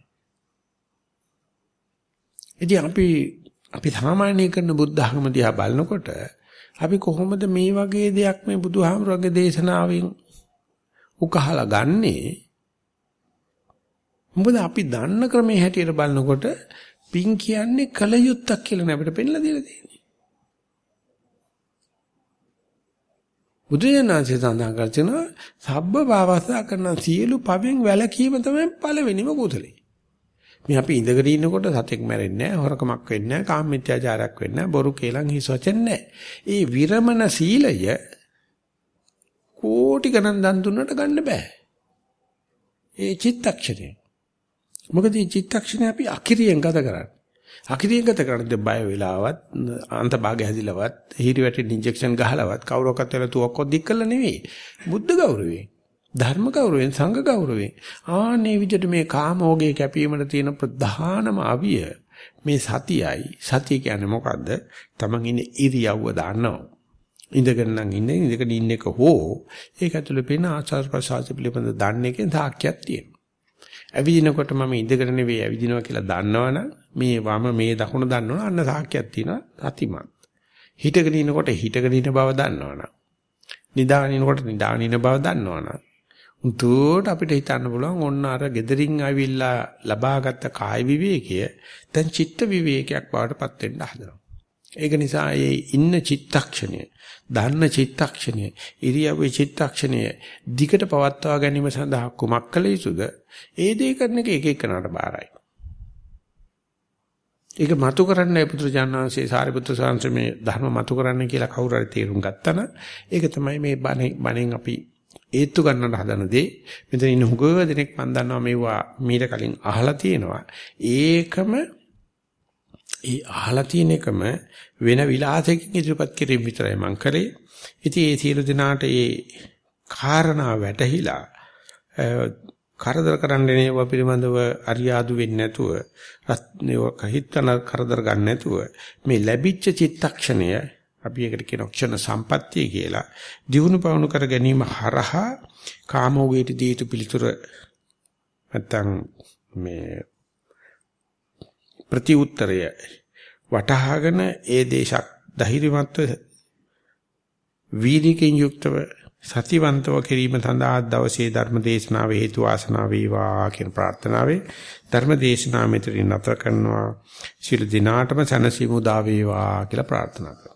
ඉතින් අපි අපි සාමාන්‍ය කරන බුද්ධ ධර්ම දිහා බලනකොට අපි කොහොමද මේ වගේ දෙයක් මේ බුදුහාමුදුරගේ දේශනාවෙන් උකහලා ගන්නේ මොකද අපි දන්න ක්‍රමයේ හැටියට බලනකොට පින් කියන්නේ කලයුත්තක් කියලා නේ අපිට පෙන්ලා දීලා තියෙන්නේ. බුදුජානනාංශය සඳහන් කරනවා සබ්බ භාවස්සා කරන සියලු පවෙන් වැළකීම තමයි පළවෙනිම කුසලේ. මේ අපි ඉඳගෙන ඉන්නකොට සතෙක් මැරෙන්නේ නැහැ, හොරකමක් වෙන්නේ නැහැ, කාමමිත්‍යාචාරයක් වෙන්නේ නැහැ, බොරු කේලම් හිස් වචන නැහැ. ඒ විරමණ සීලය කෝටි ගණන් දන් දුන්නට ගන්න බෑ. ඒ චිත්තක්ෂණය. මොකද මේ චිත්තක්ෂණය අපි අකිරියෙන් ගත කරන්නේ. අකිරියෙන් ගත කරන්නේ බය වෙලාවත් අන්තභාගය හැදිලවත් හිරි වැටෙන ඉන්ජෙක්ෂන් ගහලවත් කවුරක්වත් වෙලා තුවක්කොත් දික් කළා නෙවෙයි. බුද්ධ ගෞරවයෙන්. ධර්ම ගෞරවයෙන් සංඝ ගෞරවයෙන්. ආනේ විදිහට මේ කාමෝගයේ කැපීමට තියෙන ප්‍රධානම අවිය මේ සතියයි. සතිය කියන්නේ මොකද්ද? Taman ඉන්නේ ඉරියව්ව දාන්නවා. ඉඳගෙන නම් ඉන්නේ ඉඳගෙන ඉන්න එක හෝ ඒක ඇතුළේ පේන ආචාර ප්‍රසආස පිළිබඳ දන්නේ එකෙන් සාක්ෂියක් තියෙනවා. ඇවිදිනකොට මම ඉඳගෙන නෙවෙයි ඇවිදිනවා කියලා දන්නවනම් මේ වම මේ දකුණ දන්නවනම් අන්න සාක්කයක් තියෙනවා සතිමත්. හිටගෙන ඉනකොට හිටගෙන ඉන බව දන්නවනම් නිදාගෙන ඉනකොට නිදාගෙන ඉන බව දන්නවනම් උන්ට අපිට හිතන්න පුළුවන් ඔන්න අර gederin ආවිල්ලා ලබාගත් කාය විවේකය දැන් චිත්ත විවේකයක් බවට පත් වෙන්න හදනවා. ඒක නිසා ඒ ඉන්න චිත්තක්ෂණය, දන්න චිත්තක්ෂණය, ඉරියව්වේ චිත්තක්ෂණය දිගට පවත්වා ගැනීම සඳහා කුමක් කළ යුතුද? ඒ දේ කරන එක එක එකනට බාරයි. ඒක මතු කරන්නයි පුත්‍රජානනාංශේ සාරිපුත්‍ර සාංශ මේ ධර්ම මතු කරන්න කියලා කවුරු හරි තේරුම් ගත්තා ඒක තමයි මේ බණෙන් අපි ඒත්තු ගන්නට හදන දේ. මෙතන ඉන්න හුඟ දෙනෙක් මම දන්නවා මේවා මීට කලින් අහලා තියෙනවා. ඒකම ඒ අහලා තියෙන එකම වෙන විලාසයකින් ඉදිරිපත් කිරීම විතරයි මම කරේ. ඉතින් ඒ සියලු දිනාට ඒ කාරණා වැටහිලා කරදර කරන්න නේව පිළිබඳව අරියාදු වෙන්නේ නැතුව කහිතන කරදර ගන්න නැතුව මේ ලැබිච්ච චිත්තක්ෂණය අපි ඒකට කියන ක්ෂණ සම්පත්තිය කියලා දිනු පවණු කර ගැනීම හරහා කාමෝගයට දී යුතු පිළිතුර නැත්තම් මේ ප්‍රතිඋත්තරය වටහාගෙන ඒ දේශක් ධෛර්යමත්ව වීර්යකින් යුක්තව සතිවන්තව කිරීම සඳහා දවසේ ධර්ම දේශනාව හේතු වාසනා වේවා කියන ප්‍රාර්ථනාවෙන් ධර්ම දේශනාව මෙතනින් නැතර කරනවා. සියලු දිනාටම සනසිමු දා වේවා කියලා ප්‍රාර්ථනා කරනවා.